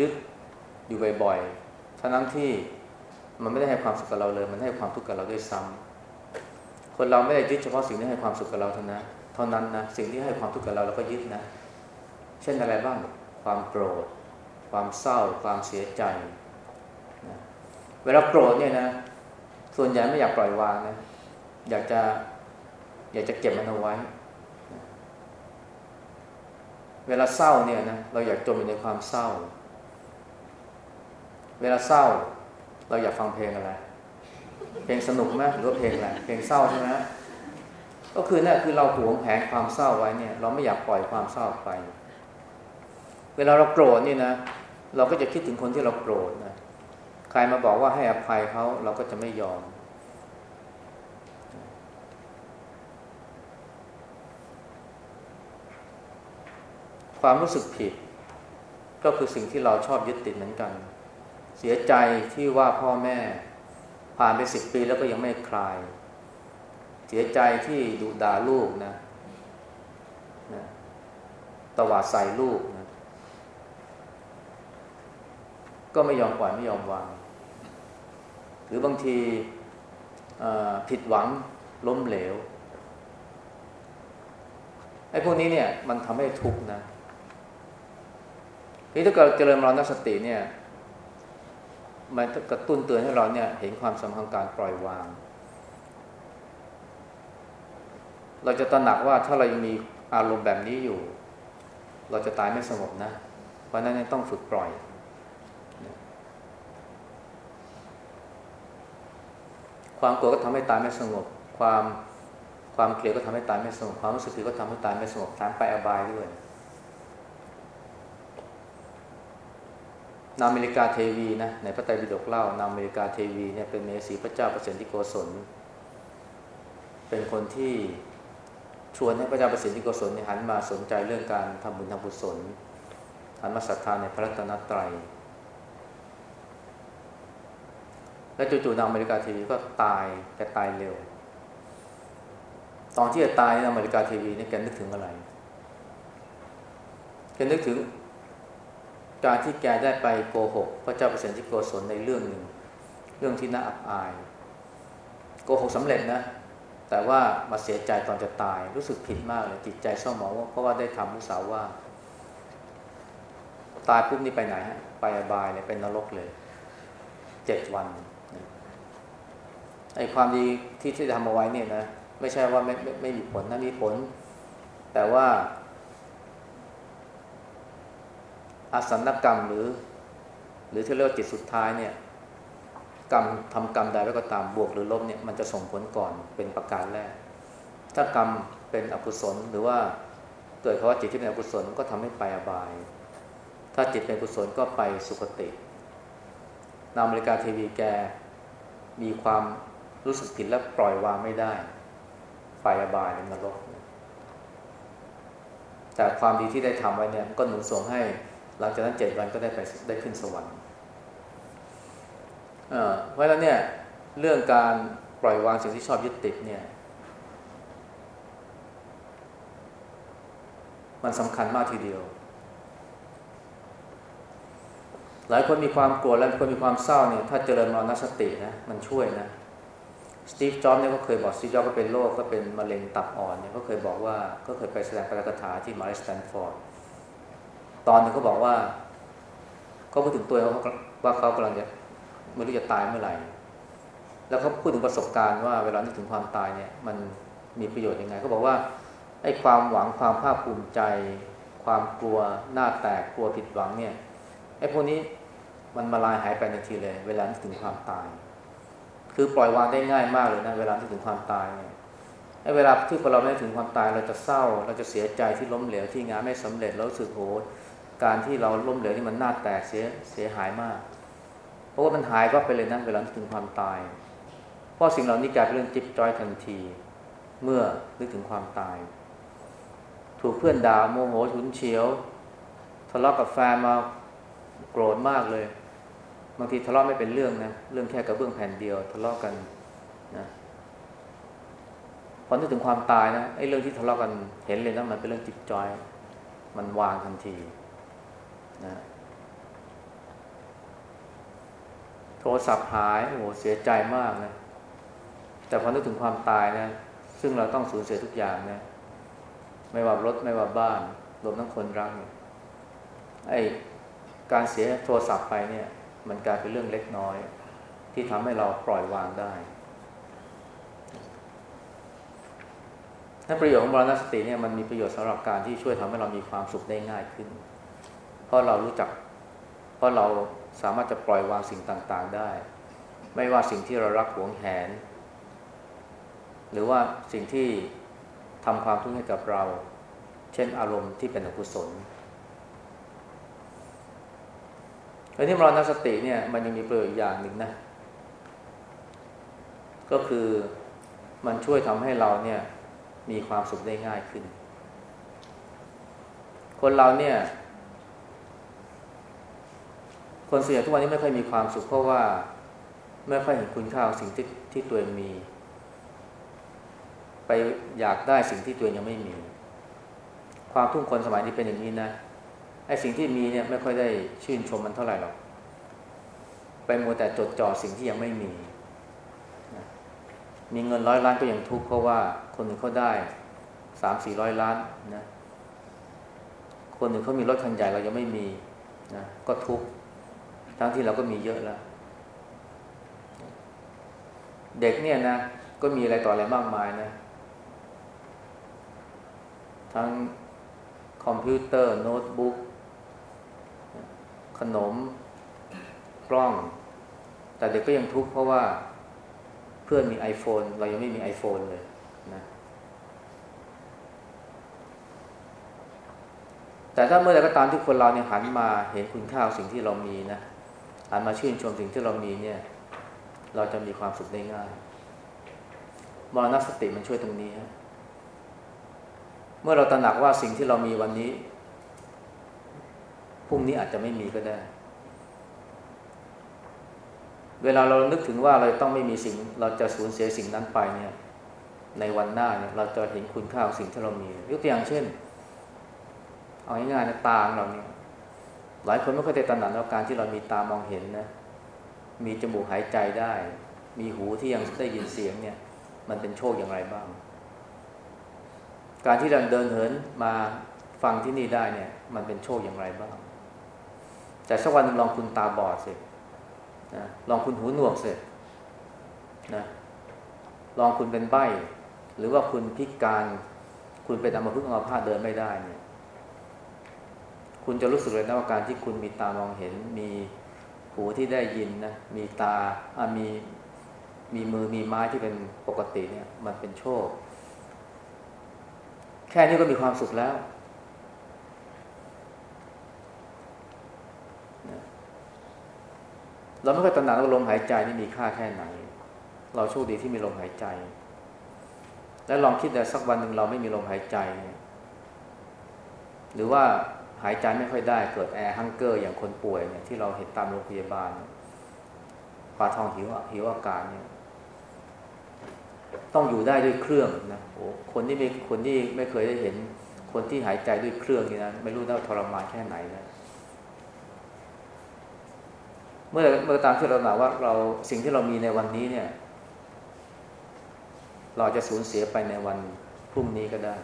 ยึดอยู่บ่อยๆทั้งนั้นที่มันไม่ได้ให้ความสุขกับเราเลย มันให้ความทุกข์กับเราด้วยซ้ำคนเราไม่ได้ยึดเฉพาะสิ่งที่ให้ความสุขกับเราเท่านั้นเท่านั้นนะสิ่งที่ให้ความทุกข์กับเราเราก็ยึดนะ เช่นอะไรบ้างความโกรธ ความเศร้า ความเสียใจนะเวลาโกรธเนี่ยนะ ส่วนใหญ่ไม่อยากปล่อยวางนะอยากจะอยากจะเก็บมันเอาไว้ เวลาเศร้าเนี่ยนะเราอยากจมอยู่ในความเศร้า เวลาเศร้า เราอยากฟังเพลงอะไร เพลงสนุกไหมหรือว่าเพลงอะไร เพลงเศร้าใช่ไหมก็คือนี่คือเราหวงแผนความเศร้าไว้เนี่ย เราไม่อยากปล่อยความเศร้าไป เวลาเราโกรธนี่นะ เราก็จะคิดถึงคนที่เราโกรธนะ ใครมาบอกว่าให้อภัยเขาเราก็จะไม่ยอม ความรู้สึกผิด ก็คือสิ่งที่เราชอบยึดติดเหมือนกัน เสียใจที่ว่าพ่อแม่ผ่านไปสิบปีแล้วก็ยังไม่คลาย เสียใจที่ดุด่าลูกนะนะตวาดใส่ลูกนะก็ไม่ยอมปล่อยไม่ยอมวาง หรือบางทีผิดหวังล้มเหลวไอ้พวกนี้เนี่ยมันทำให้ทุกข์นะนี่ถ้าเกิดเจริญมรณสติเนี่ย มันกระตุ้นเตือนให้เราเนี่ย เห็นความสำคัญการปล่อยวาง เราจะตระหนักว่าถ้าเรายังมีอารมณ์แบบนี้อยู่ เราจะตายไม่สงบนะ เพราะนั้นต้องฝึกปล่อย ความกลัวก็ทำให้ตายไม่สงบ ความความเกลียดก็ทำให้ตายไม่สงบ ความรู้สึกผิดก็ทำให้ตายไม่สงบแถมไปอบายด้วย นางอเมริกาเทวีนะในพระไตรปิฎกเล่านางอเมริกาเทวีเนี่ยเป็นเมสีพระเจ้าประสิทธิโกศล เป็นคนที่ชวนให้พระเจ้าประสิทธิโกศลหันมาสนใจเรื่องการทำบุญทำบุศลหันมาศรัทธาในพระรัตนตรัย และจู่ๆนางอเมริกาเทวีก็ตายแต่ตายเร็ว ตอนที่จะตายนางอเมริกาเทวีเนี่แกนึกถึงอะไรแกนึกถึง การที่แกได้ไปโกหกพระเจ้าเปรตที่โกศลในเรื่องหนึ่ง เรื่องที่น่าอับอาย โกหกสำเร็จนะ แต่ว่ามาเสียใจตอนจะตายรู้สึกผิดมากเลยจิตใจเศร้าหมองเพราะว่าได้ทำลูกสาวว่าตายปุ๊บนี่ไปไหนฮะไปอบายเลยเป็นนรกเลยเจ็ดวันไอ้ความดีที่ที่ทำเอาไว้เนี่ยนะไม่ใช่ว่าไม่ไม่ไม่มีผลนะมีผล แต่ว่า อาสันกรรมหรือ หรือที่เรียกว่าจิตสุดท้ายเนี่ยกรรมทำกรรมใดแล้วก็ตามบวกหรือลบเนี่ยมันจะส่งผลก่อนเป็นประการแรก ถ้ากรรมเป็นอกุศลหรือว่าเกิดเพราะว่าจิตที่เป็นอกุศลก็ทำให้ไปอบาย ถ้าจิตเป็นกุศลก็ไปสุคตินามริกาเทวีแกมีความรู้สึกผิดและปล่อยวางไม่ได้ ไปอบายในนรกแต่ความดีที่ได้ทำไว้เนี่ยก็หนุนส่งให้ หลังจากนั้นเจ็ดวันก็ได้ไปได้ขึ้นสวรรค์เพราะฉะนั้นเนี่ยเรื่องการปล่อยวางสิ่งที่ชอบยึดติดเนี่ย มันสำคัญมากทีเดียว หลายคนมีความกลัวและคนมีความเศร้าเนี่ยถ้าเจริญมรณสตินะมันช่วยนะสตีฟจ็อบส์เนี่ยก็เคยบอกสตีฟจ็อบส์ก็เป็นโรคก็เป็นมะเร็งตับอ่อนเนี่ยก็เคยบอกว่าก็เคยไปแสดงปาฐกถาที่มหาลัยสแตนฟอร์ด ตอนนึงเขาบอกว่าเขาพูดถึงตัวเขาว่าเขากำลังจะไม่รู้จะตายเมื่อไหร่ แล้วเขาพูดถึงประสบการณ์ว่าเวลานึกถึงความตายเนี่ย มันมีประโยชน์ยังไงเขาบอกว่าไอ้ความหวังความภาคภูมิใจ ความกลัวหน้าแตกกลัวผิดหวังเนี่ยไอ้พวกนี้มันมลายหายไปในทีเลย เวลานึกถึงความตาย คือปล่อยวางได้ง่ายมากเลยนะเวลานึกถึงความตายเนี่ยไอ้เวลาที่คนเราไม่ถึงความตายเราจะเศร้า เราจะเสียใจที่ล้มเหลวที่งานไม่สำเร็จแล้วสึกโห การที่เราล้มเหลวนี่มันน่าแตกเสียเสียหายมาก เพราะว่ามันหายก็ไปเลยนะเวลาถึงความตาย เพราะสิ่งเหล่านี้กลายเป็นเรื่องจิ๊บจอยทันที เมื่อนึกถึงความตาย ถูกเพื่อนด่าโมโหฉุนเฉียว ทะเลาะกับแฟนมาโกรธมากเลย บางทีทะเลาะไม่เป็นเรื่องนะเรื่องแค่กระเบื้องแผ่นเดียว ทะเลาะกันนะพอนึกถึงความตายนะไอ้เรื่องที่ทะเลาะกันเห็นเลยนะมันเป็นเรื่องจิตจอย มันวางทันที นะโทรศัพท์หายโอ้โหเสียใจมากนะแต่พอนึกถึงความตายนะซึ่งเราต้องสูญเสียทุกอย่างนะไม่ว่ารถไม่ว่าบ้านรวมทั้งคนรักไอ้การเสียโทรศัพท์ไปเนี่ย มันกลายเป็นเรื่องเล็กน้อย ที่ทำให้เราปล่อยวางได้ถ้าประโยชน์ของบรณสติเนี่ยมันมีประโยชน์สำหรับการที่ช่วยทำให้เรามีความสุขได้ง่ายขึ้น เพราะเรารู้จัก เพราะเราสามารถจะปล่อยวางสิ่งต่างๆได้ ไม่ว่าสิ่งที่เรารักหวงแหน หรือว่าสิ่งที่ทำความทุกข์ให้กับเรา เช่นอารมณ์ที่เป็นอกุศลแลที่มรณสติเนี่ยมันยังมีประโยชน์อย่างหนึ่งนะ ก็คือมันช่วยทำให้เราเนี่ยมีความสุขได้ง่ายขึ้น คนเราเนี่ย คนส่วนใหญ่ทุกวันนี้ไม่ค่อยมีความสุขเพราะว่าไม่ค่อยเห็นคุณค่าของสิ่งที่ที่ตัวเองมี ไปอยากได้สิ่งที่ตัวเองยังไม่มี ความทุกคนสมัยนี้เป็นอย่างนี้นะไอ้สิ่งที่มีเนี่ยไม่ค่อยได้ชื่นชมมันเท่าไหร่หรอกไปมัวแต่จดจ่อสิ่งที่ยังไม่มี มีเงินร้อยล้านก็ยังทุกข์เพราะว่าคนหนึ่งเขาได้สามสี่ร้อยล้านนะคนหนึ่งเขามีรถคันใหญ่เรายังไม่มีนะก็ทุกข์ ทั้งที่เราก็มีเยอะแล้ว เด็กเนี่ยนะ ก็มีอะไรต่ออะไรมากมายนะ ทั้งคอมพิวเตอร์โน้ตบุ๊กขนมกล้อง แต่เด็กก็ยังทุกข์เพราะว่าเพื่อนมี iPhone เรายังไม่มี iPhone เลยนะแต่ถ้าเมื่อใดก็ตามที่คนเราเนี่ยหันมาเห็นคุณค่าสิ่งที่เรามีนะ หันมาชื่นชมสิ่งที่เรามีเนี่ย เราจะมีความสุขได้ง่ายมรณสติมันช่วยตรงนี้ เมื่อเราตระหนักว่าสิ่งที่เรามีวันนี้พรุ่งนี้อาจจะไม่มีก็ได้ เวลาเรานึกถึงว่าเราต้องไม่มีสิ่ง เราจะสูญเสียสิ่งนั้นไปเนี่ย ในวันหน้าเนี่ย เราจะเห็นคุณค่าของสิ่งที่เรามี ยกตัวอย่างเช่น เอาง่ายๆนะตาของเราเนี่ย หลายคนไม่ค่อยได้ตระหนักว่าการที่เรามีตามองเห็นนะ มีจมูกหายใจได้ มีหูที่ยังได้ยินเสียงเนี่ย มันเป็นโชคอย่างไรบ้าง การที่เราเดินเหินมาฟังที่นี่ได้เนี่ย มันเป็นโชคอย่างไรบ้าง แต่สักวันลองคุณตาบอดสินะลองคุณหูหนวกสินะลองคุณเป็นใบหรือว่าคุณพิการ คุณเป็นอัมพฤกษ์อัมพาตเดินไม่ได้เนี่ย คุณจะรู้สึกเลยนะว่าการที่คุณมีตามองเห็น มีหูที่ได้ยินนะ มีตาอ่ามีมีมือมีไม้ที่เป็นปกติเนี่ย มันเป็นโชค แค่นี้ก็มีความสุขแล้วเราไม่เคยตระหนักว่าลมหายใจนี่มีค่าแค่ไหน เราโชคดีที่มีลมหายใจ แล้วลองคิดแต่สักวันหนึ่งเราไม่มีลมหายใจ หรือว่า หายใจไม่ค่อยได้เกิดแอร์ฮังเกอร์อย่างคนป่วยเนี่ยที่เราเห็นตามโรงพยาบาลปลาทองหิวหิวอาการเนี่ยต้องอยู่ได้ด้วยเครื่องนะโอ้คนที่ไม่คนที่ไม่เคยได้เห็น คนที่หายใจด้วยเครื่องนี่นะไม่รู้ว่าทรมานแค่ไหนนะเมื่อเมื่อตามที่เราหนาว่าเราสิ่งที่เรามีในวันนี้เนี่ย เราจะสูญเสียไปในวันพรุ่งนี้ก็ได้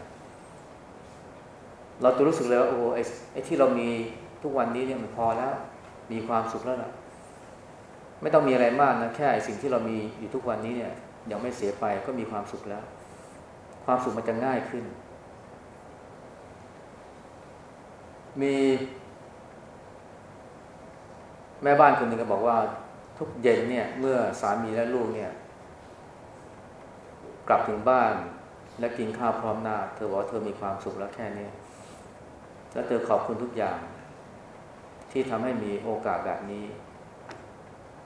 เราจะรู้สึกเลยว่าโอ้ไอ้ไอที่เรามีทุกวันนี้เนี่ยมันพอแล้ว มีความสุขแล้วล่ะ ไม่ต้องมีอะไรมากนะแค่สิ่งที่เรามีอยู่ทุกวันนี้เนี่ยยังไม่เสียไปก็มีความสุขแล้ว ความสุขมันจะง่ายขึ้น มีแม่บ้านคนหนึ่งก็บอกว่า ทุกเย็นเนี่ย เมื่อสามีและลูกเนี่ย กลับถึงบ้านและกินข้าวพร้อมหน้า เธอบอกเธอมีความสุขแล้วแค่นี้ และเธอขอบคุณทุกอย่าง ที่ทำให้มีโอกาสแบบนี้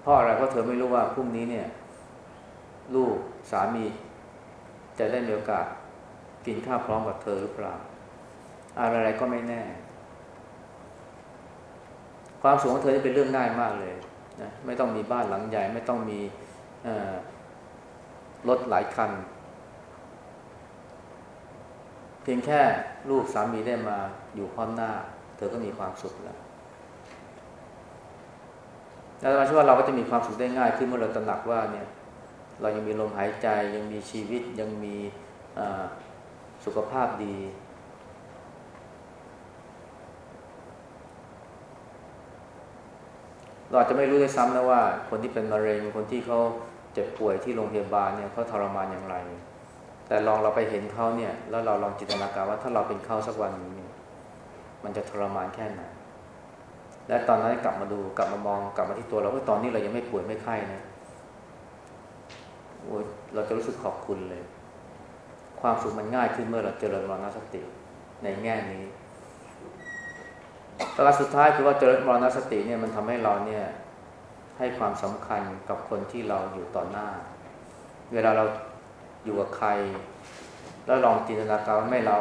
เพราะอะไรเพราะเธอไม่รู้ว่าพรุ่งนี้เนี่ย ลูกสามี จะได้มีโอกาสกินข้าวพร้อมกับเธอหรือเปล่า อะไรๆก็ไม่แน่ ความสูงของเธอเป็นเรื่องง่ายมากเลยนะไม่ต้องมีบ้านหลังใหญ่ ไม่ต้องมีรถหลายคัน พียงแค่ลูกสามีได้มาอยู่พร้อมหน้า เธอก็มีความสุขแล้วแล้วมาช่วยว่าเราก็จะมีความสุขได้ง่ายขึ้นเมื่อเราตระหนักว่าเนี่ย เรายังมีลมหายใจยังมีชีวิตยังมีสุขภาพดี เราจจะไม่รู้ด้วยซ้ำนะว่า คนที่เป็นมะเร็งคนที่เขาเจ็บป่วยที่โรงพยาบาลเนี่ยเขาทรมานอย่างไร แต่ลองเราไปเห็นเขาเนี่ย แล้วเราลองจินตนาการว่าถ้าเราเป็นเขาสักวันนึงมันจะทรมานแค่ไหน และตอนนั้นกลับมาดูกลับมามองกลับมาที่ตัวเราว่าตอนนี้เรายังไม่ป่วยไม่ไข้นะโอ้ยเราจะรู้สึกขอบคุณเลย ความสุขมันง่ายขึ้นเมื่อเราเจริญมรณสติในแง่นี้ประการสุดท้ายคือว่าเจริญมรณสติเนี่ยมันทำให้เราเนี่ยให้ความสำคัญกับคนที่เราอยู่ต่อหน้า เวลาเรา อยู่กับใคร แล้วลองจินตนาการว่าไม่เรา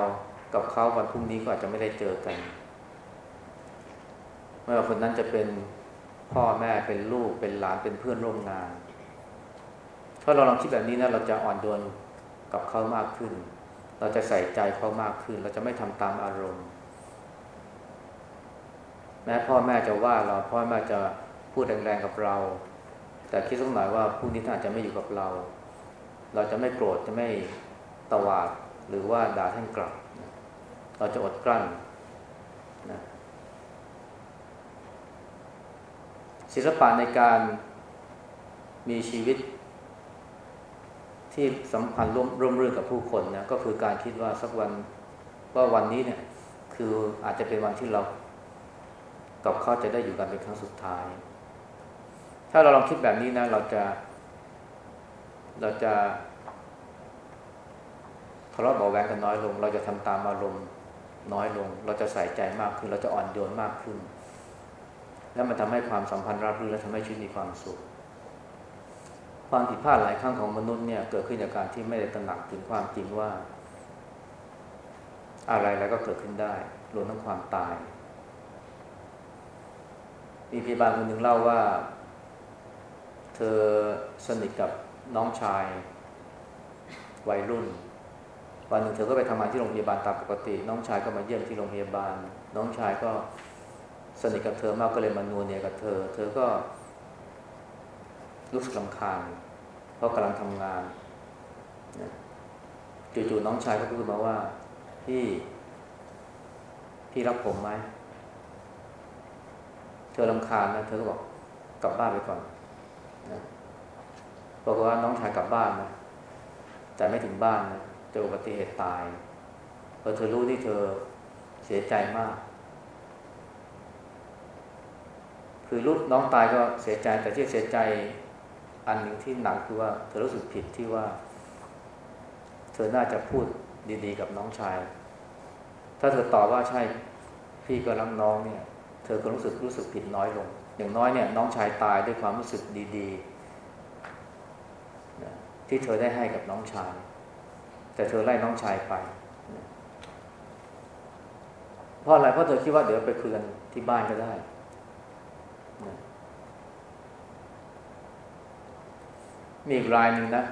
กับเขาวันพรุ่งนี้ก็อาจจะไม่ได้เจอกันไม่ว่าคนนั้นจะเป็นพ่อแม่เป็นลูกเป็นหลานเป็นเพื่อนร่วมงาน ถ้าเราลองคิดแบบนี้นะเราจะอ่อนโยนกับเขามากขึ้น เราจะใส่ใจเขามากขึ้น เราจะไม่ทำตามอารมณ์ แม้พ่อแม่จะว่าเราพ่อแม่จะพูดแรงๆกับเรา แต่คิดสักหน่อยว่าผู้นี้ท่านอาจจะไม่อยู่กับเรา เราจะไม่โกรธจะไม่ตวาดหรือว่าด่าท่านกลับ เราจะอดกลั้นนะศิลปะในการมีชีวิตที่สัมพันธ์ร่วมร่วมรื่นกับผู้คนนะก็คือการคิดว่าสักวันว่าวันนี้เนี่ย คืออาจจะเป็นวันที่เรา กับเขาจะได้อยู่กันเป็นครั้งสุดท้าย ถ้าเราลองคิดแบบนี้นะ เราจะ เราจะ ทะเลาะเบาแวงกันน้อยลง เราจะทำตามอารมณ์น้อยลง เราจะใส่ใจมากขึ้น เราจะอ่อนโยนมากขึ้น แล้วมันทำให้ความสัมพันธ์ราบรื่นและทำให้ชีวิตมีความสุข ความผิดพลาดหลายครั้งของมนุษย์เนี่ยเกิดขึ้นจากการที่ไม่ได้ตระหนักถึงความจริงว่า อะไรแล้วก็เกิดขึ้นได้รวมทั้งความตายมีพยาบาลคนหนึ่งเล่าว่า เธอสนิทกับน้องชาย วัยรุ่น วันหนึ่งเธอก็ไปทำงานที่โรงพยาบาลตามปกติ น้องชายก็มาเยี่ยมที่โรงพยาบาล น้องชายก็สนิทกับเธอมากก็เลยมานัวเนี่ยกับเธอ เธอก็รู้สึกลำคาญเพราะกำลังทำงานจู่ๆน้องชายก็พูดมาว่า พี่ พี่รับผมไหม เธอลำคาญนะ เธอก็บอกกลับบ้านไปก่อนนะบอกว่าน้องชายกลับบ้านนะแต่ไม่ถึงบ้านนะ จออุบัติเหตุตายพอเธอรู้ที่เธอเสียใจมาก คือลูกน้องตายก็เสียใจแต่ที่เสียใจอันหนึ่งที่หนักคือว่าเธอรู้สึกผิดที่ว่า เธอน่าจะพูดดีๆ กับน้องชาย ถ้าเธอตอบว่าใช่พี่ก็รักน้องเนี่ย เธอก็รู้สึกรู้สึกผิดน้อยลง อย่างน้อยเนี่ย น้องชายตายด้วยความรู้สึกดี ๆ ที่เธอได้ให้กับน้องชาย แต่เธอไล่น้องชายไปเพราะอะไรเพราะเธอคิดว่าเดี๋ยวไปคุยกันที่บ้านก็ได้มีอีกรายหนึ่งนะ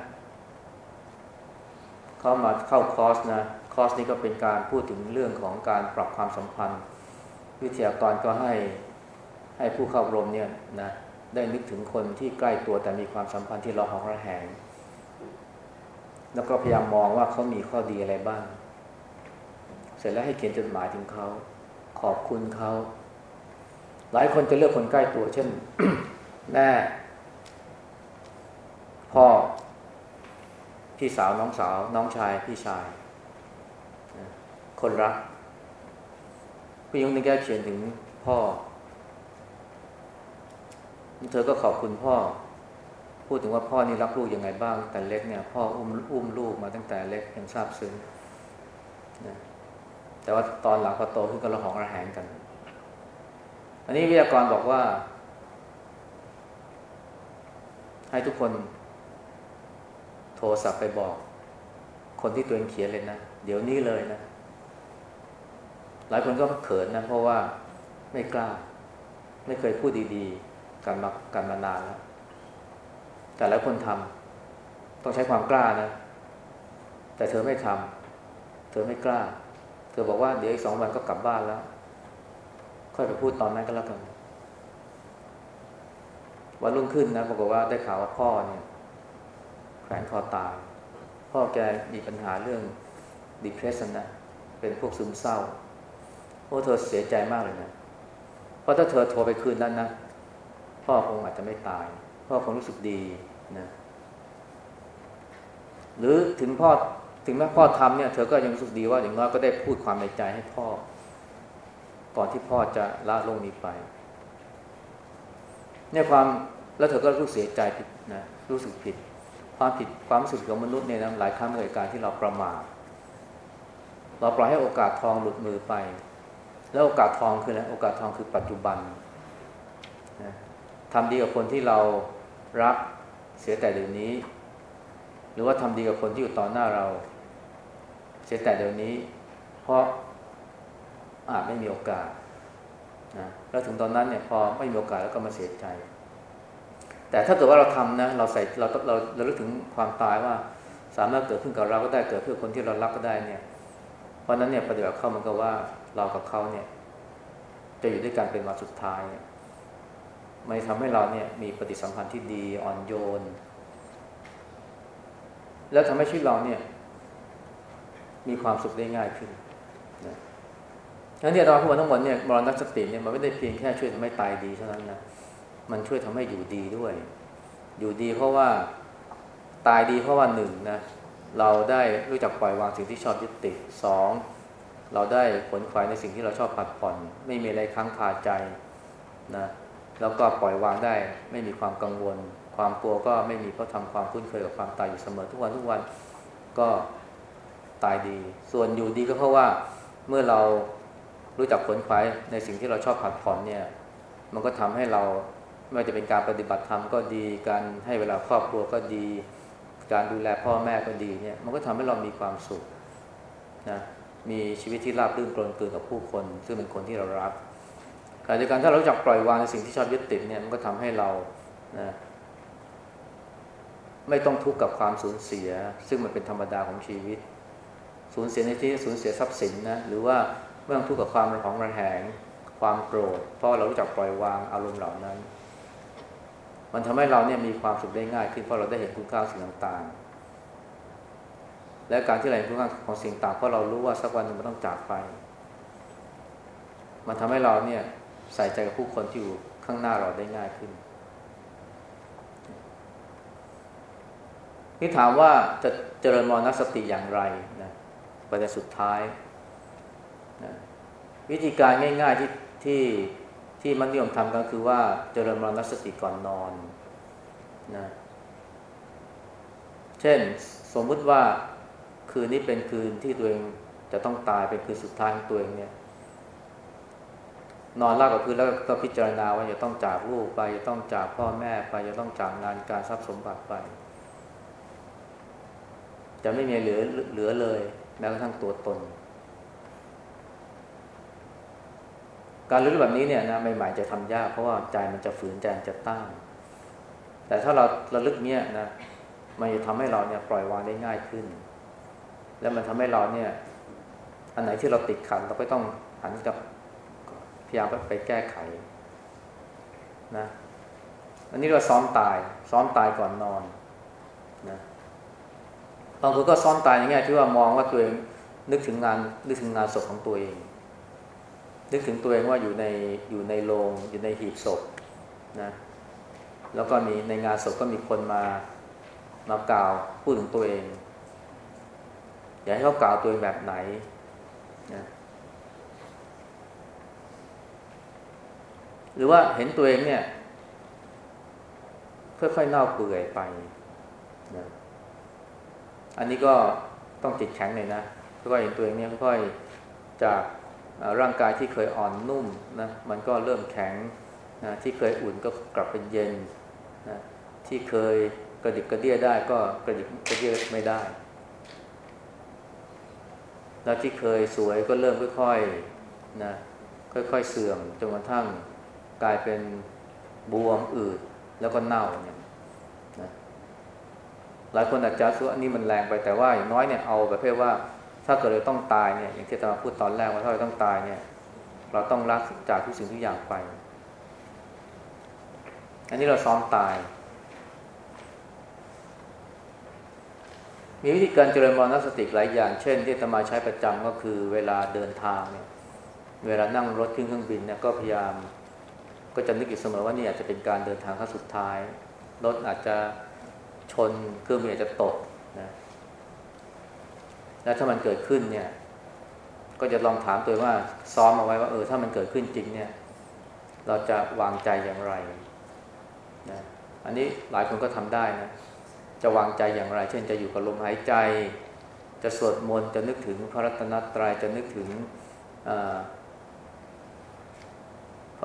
เขามาเข้าคอร์สนะคอร์สนี้ก็เป็นการพูดถึงเรื่องของการปรับความสัมพันธ์ วิทยากรก็ให้ให้ผู้เข้าอบรมเนี่ยนะได้นึกถึงคนที่ใกล้ตัวแต่มีความสัมพันธ์ที่เราหองระแหง แล้วก็พยายามมองว่าเขามีข้อดีอะไรบ้าง เสร็จแล้วให้เขียนจดหมายถึงเขาขอบคุณเขาหลายคนจะเลือกคนใกล้ตัว เช่น แม่ พ่อ พี่สาวน้องสาว น้องชาย พี่ชาย คนรักพี่ยงนึกแกเขียนถึงพ่อ เธอก็ขอบคุณพ่อ พูดถึงว่าพ่อนี่รักลูกยังไงบ้างแต่เล็กเนี่ยพ่ออุ้มอุ้มลูกมาตั้งแต่เล็กยังทราบซึ้งนะแต่ว่าตอนหลังพอโตขึ้นก็ระหองระแหงกัน อันนี้วิทยากรบอกว่า ให้ทุกคน โทรศัพท์ไปบอก คนที่ตัวเองเขียนเลยนะ เดี๋ยวนี้เลยนะ หลายคนก็เขินนะ เพราะว่าไม่กล้า ไม่เคยพูดดีๆ กันมากันมานานแล้ว แต่หลายคนทำต้องใช้ความกล้านะ แต่เธอไม่ทำเธอไม่กล้า เธอบอกว่าเดี๋ยวอีกสองวันก็กลับบ้านแล้ว ค่อยไปพูดตอนนั้นก็แล้วกันวันรุ่งขึ้นนะปรากฏว่าได้ข่าวว่าพ่อเนี่ยแขวนคอตายพ่อแกมีปัญหาเรื่อง depression นะเป็นพวกซึมเศร้าโอ้เธอเสียใจมากเลยนะเพราะถ้าเธอโทรไปคืนนั้นนะพ่อคงอาจจะไม่ตาย พ่อคงรู้สึกดีนะหรือถึงพ่อถึงแม้พ่อทำเนี่ยเธอก็ยังรู้สึกดีว่าอย่างน้อยก็ได้พูดความในใจให้พ่อ ก่อนที่พ่อจะละโลกนี้ไปเนี่ยความแล้วเธอก็รู้เสียใจผิดนะรู้สึกผิด ความผิดความรู้สึกของมนุษย์เนี่ยนะหลายครั้งเกิดการที่เราประมาทเราปล่อยให้โอกาสทองหลุดมือไป แล้วโอกาสทองคืออะไรโอกาสทองคือปัจจุบันนะ ทำดีกับคนที่เรารักเสียแต่เดี๋ยวนี้ หรือว่าทำดีกับคนที่อยู่ต่อหน้าเรา เสียแต่เดี๋ยวนี้ เพราะอาจไม่มีโอกาสนะแล้วถึงตอนนั้นเนี่ยพอไม่มีโอกาสแล้วก็มาเสียใจ แต่ถ้าเกิดว่าเราทำนะเราใส่เราเราเราลึกถึงความตายว่า สามารถเกิดขึ้นกับเราก็ได้เกิดเพื่อคนที่เรารักก็ได้เนี่ย เพราะนั้นเนี่ยปฏิบัติเข้ามันก็ว่าเรากับเขาเนี่ย จะอยู่ด้วยกันเป็นวันสุดท้ายไม่ทำให้เราเนี่ยมีปฏิสัมพันธ์ที่ดีอ่อนโยน แล้วทำให้ชีวิตเราเนี่ย มีความสุขได้ง่ายขึ้นนะงั้นเนี่ยเราพูดมาทั้งหมดเนี่ยมรณสติเนี่ยมันไม่ได้เพียงแค่ช่วยทำให้ตายดีเท่านั้นนะมันช่วยทำให้อยู่ดีด้วย อยู่ดีเพราะว่าตายดีเพราะว่าหนึ่งนะเราได้รู้จักปล่อยวางสิ่งที่ชอบยึดติดสองเราได้ผลควายในสิ่งที่เราชอบปัดผ่อน ไม่มีอะไรค้างคาใจนะ แล้วก็ปล่อยวางได้ไม่มีความกังวล ความกลัวก็ไม่มีเพราะทำความคุ้นเคยกับความตายอยู่เสมอทุกวันทุกวันก็ตายดี ส่วนอยู่ดีก็เพราะว่าเมื่อเรารู้จักผลควายในสิ่งที่เราชอบผัดผ่อนเนี่ยมันก็ทำให้เราไม่ว่าจะเป็นการปฏิบัติธรรมก็ดีการให้เวลาครอบครัวก็ดี การดูแลพ่อแม่ก็ดีเนี่ยมันก็ทำให้เรามีความสุขนะมีชีวิตที่ราบรื่นกลนเกินกับผู้คน ซึ่งเป็นคนที่เรารัก ขณะเดียวกันถ้าเราจักปล่อยวางในสิ่งที่ชอบยึดติดเนี่ยมันก็ทำให้เรานะไม่ต้องทุกข์กับความสูญเสีย ซึ่งมันเป็นธรรมดาของชีวิต สูญเสียในที่สูญเสียทรัพย์สินนะหรือว่าไม่ต้องทุกข์กับความระหองระแหง ความโกรธ เพราะเรารู้จักปล่อยวางอารมณ์เหล่านั้น มันทำให้เราเนี่ยมีความสุขได้ง่ายขึ้นเพราะเราได้เห็นคุณค่าสิ่งต่างๆ และการที่เราเห็นคุณค่าของสิ่งต่างเพราะเรารู้ว่าสักวันหนึ่งมันต้องจากไป มันทำให้เราเนี่ย ใส่ใจกับผู้คนที่อยู่ข้างหน้าเราได้ง่ายขึ้นนี่ถามว่าจะเจริญมรณสติอย่างไรนะประเด็นสุดท้ายนะวิธีการง่ายๆที่ที่ที่มันนิยมทำก็คือว่าเจริญมรณสติก่อนนอนนะเช่นสมมุติว่าคืนนี้เป็นคืนที่ตัวเองจะต้องตายเป็นคืนสุดท้ายของตัวเองเนี่ย นอนราบกับพื้นแล้วก็พิจารณาว่าจะต้องจากลูกไปจะต้องจากพ่อแม่ไปจะต้องจากงานการทรัพย์สมบัติไป จะไม่มีเหลือเหลือเลยแม้กระทั่งตัวตน การรู้แบบนี้เนี่ยนะใหม่ๆจะทำยากเพราะว่าใจมันจะฝืนใจจะตั้งแต่ถ้าเราระลึกเนี่ยนะมันจะทำให้เราเนี่ยปล่อยวางได้ง่ายขึ้น แล้วมันทำให้เราเนี่ย อันไหนที่เราติดขัดเราก็ต้องหันกับ ยายามไปแก้ไขนะอันนี้เราซ้อมตาย ซ้อมตายก่อนนอนนะบางคนก็ซ้อมตายอย่างเงี้ยที่ว่ามองว่าตัวเองนึกถึงงานนึกถึงงานศพของตัวเอง นึกถึงตัวเองว่าอยู่ในอยู่ในโรงอยู่ในหีบศพนะแล้วก็มีในงานศพก็มีคนมามากล่าวพูดถึงตัวเอง อยากให้เขากล่าวตัวเองแบบไหนนะ หรือว่าเห็นตัวเองเนี่ย ค่อยๆเน่าเปื่อยไปนะอันนี้ก็ต้องจิตแข็งหน่อยนะค่อยๆเห็นตัวเองเนี่ยค่อยๆจากร่างกายที่เคยอ่อนนุ่มนะมันก็เริ่มแข็งนะที่เคยอุ่นก็กลับเป็นเย็นนะที่เคยกระดิกกระเดี้ยได้ก็กระดิกกระเดี้ยไม่ได้ แล้วที่เคยสวยก็เริ่มค่อยๆนะค่อยๆเสื่อมจนกระทั่ง กลายเป็นบวมอืดแล้วก็เน่าเนี่ยนะหลายคนอาจจะสู้อันนี้มันแรงไปแต่ว่าอย่างน้อยเนี่ยเอาประเภทว่า ถ้าเกิดเราต้องตายเนี่ยอย่างที่ตมาพูดตอนแรกว่าถ้าเราต้องตายเนี่ย เราต้องรักจากทุกสิ่งทุกอย่างไป อันนี้เราซ้อมตาย มีวิธีการเจริญมรณสติหลายอย่าง เช่น ที่ตมาใช้ประจำก็คือเวลาเดินทางเนี่ยเวลานั่งรถขึ้นเครื่องบินเนี่ยก็พยายาม ก็จะนึกอยู่เสมอว่านี่อาจจะเป็นการเดินทางครั้งสุดท้าย รถอาจจะชนเครื่องบินอาจจะตกนะแล้วถ้ามันเกิดขึ้นเนี่ย ก็จะลองถามตัวว่าซ้อมเอาไว้ว่าเออถ้ามันเกิดขึ้นจริงเนี่ย เราจะวางใจอย่างไรนะอันนี้หลายคนก็ทำได้นะจะวางใจอย่างไร เช่นจะอยู่กับลมหายใจ จะสวดมนต์จะนึกถึงพระรัตนตรยัยจะนึกถึง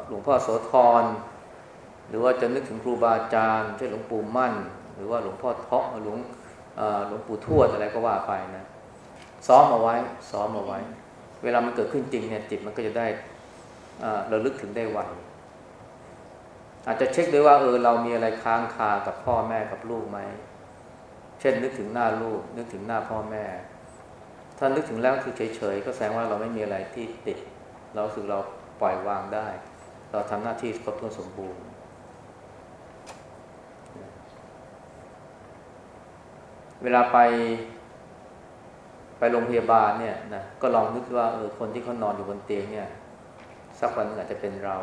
หลวงพ่อโสธร หรือว่าจะนึกถึงครูบาอาจารย์เช่นหลวงปู่มั่น หรือว่าหลวงพ่อเทาะหลวงหลวงปู่ทวดอะไรก็ว่าไปนะซ้อมเอาไว้ซ้อมเอาไว้ เวลามันเกิดขึ้นจริงเนี่ยจิตมันก็จะได้ระลึกถึงได้ไวอาจจะเช็คด้วยว่าเออเรามีอะไรค้างคากับพ่อแม่กับลูกไหมเช่นนึกถึงหน้าลูก นึกถึงหน้าพ่อแม่ ถ้านึกถึงแล้วคือเฉยๆก็แสดงว่าเราไม่มีอะไรที่ติด เราสึกเราปล่อยวางได้ เราทำหน้าที่ครบถ้วนสมบูรณ์ เวลาไปไปโรงพยาบาลเนี่ยนะก็ลองนึกว่าเออคนที่เขานอนอยู่บนเตียงเนี่ย สักวันนึงอาจจะเป็นเรา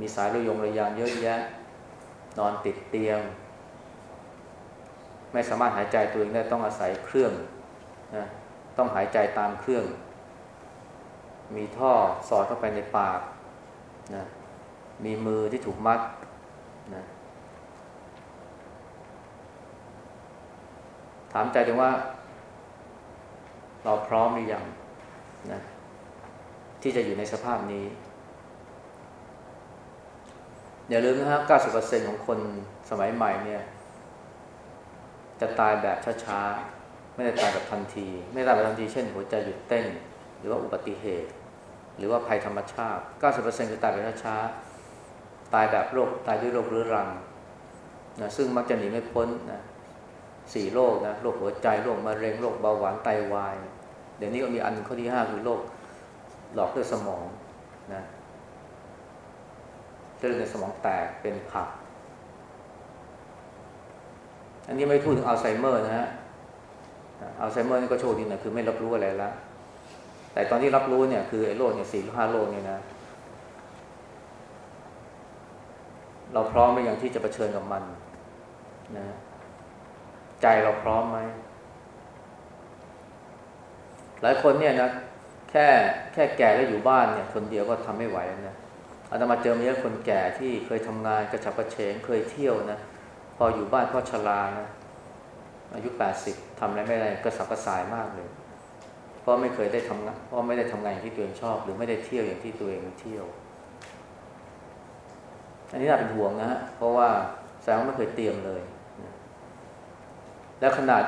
มีสายระยงระยางเยอะแยะ นอนติดเตียง ไม่สามารถหายใจตัวเองได้ต้องอาศัยเครื่องนะต้องหายใจตามเครื่อง มีท่อสอดเข้าไปในปากนะมีมือที่ถูกมัดนะถามใจถึงว่า เราพร้อมหรือยังนะที่จะอยู่ในสภาพนี้ อย่าลืมนะฮะ 90%ของคนสมัยใหม่เนี่ย จะตายแบบช้าๆ ไม่ได้ตายแบบทันที ไม่ได้ตายแบบทันที เช่นหัวใจหยุดเต้น รือว่าอุบัติเหตุ หรือว่าภัยธรรมชาติ 90%คือตายแบบช้าๆตายแบบโรคตายด้วยโรคเรื้อรังนะซึ่งมักจะหนีไม่พ้นนะสี่โรคนะโรคหัวใจโรคมะเร็งโรคเบาหวานไตวาย เดี๋ยวนี้ก็มีอันข้อที่ห้าคือโรคหลอกด้วยสมองนะเส้นในสมองแตกเป็นผัก อันนี้ไม่พูดถึงอัลไซเมอร์นะฮะอัลไซเมอร์นี่ก็โชคดีนะคือไม่รับรู้อะไรแล้ว แต่ตอนที่รับรู้เนี่ยคือไอ้โรคเนี่ยสี่ห้าโรคเนี่ยนะ เราพร้อมไหมอย่างที่จะเผชิญกับมันนะใจเราพร้อมไหมหลายคนเนี่ยนะแค่แค่แก่แล้วอยู่บ้านเนี่ย คนเดียวก็ทำไม่ไหวนะอาตมาเจอมาเยอะคนแก่ที่เคยทำงานกระฉับกระเฉงเคยเที่ยวนะพออยู่บ้านก็ชรานะอายุแปดสิบทำอะไรไม่ได้กระสับกระส่ายมากเลย ราะไม่เคยได้ทำงานเพราะไม่ได้ทำงานอย่างที่ตัวเองชอบ หรือไม่ได้เที่ยวอย่างที่ตัวเองเที่ยว อันนี้น่าเป็นห่วงนะฮะเพราะว่าแสดงว่าไม่เคยเตรียมเลย แล้วขนาด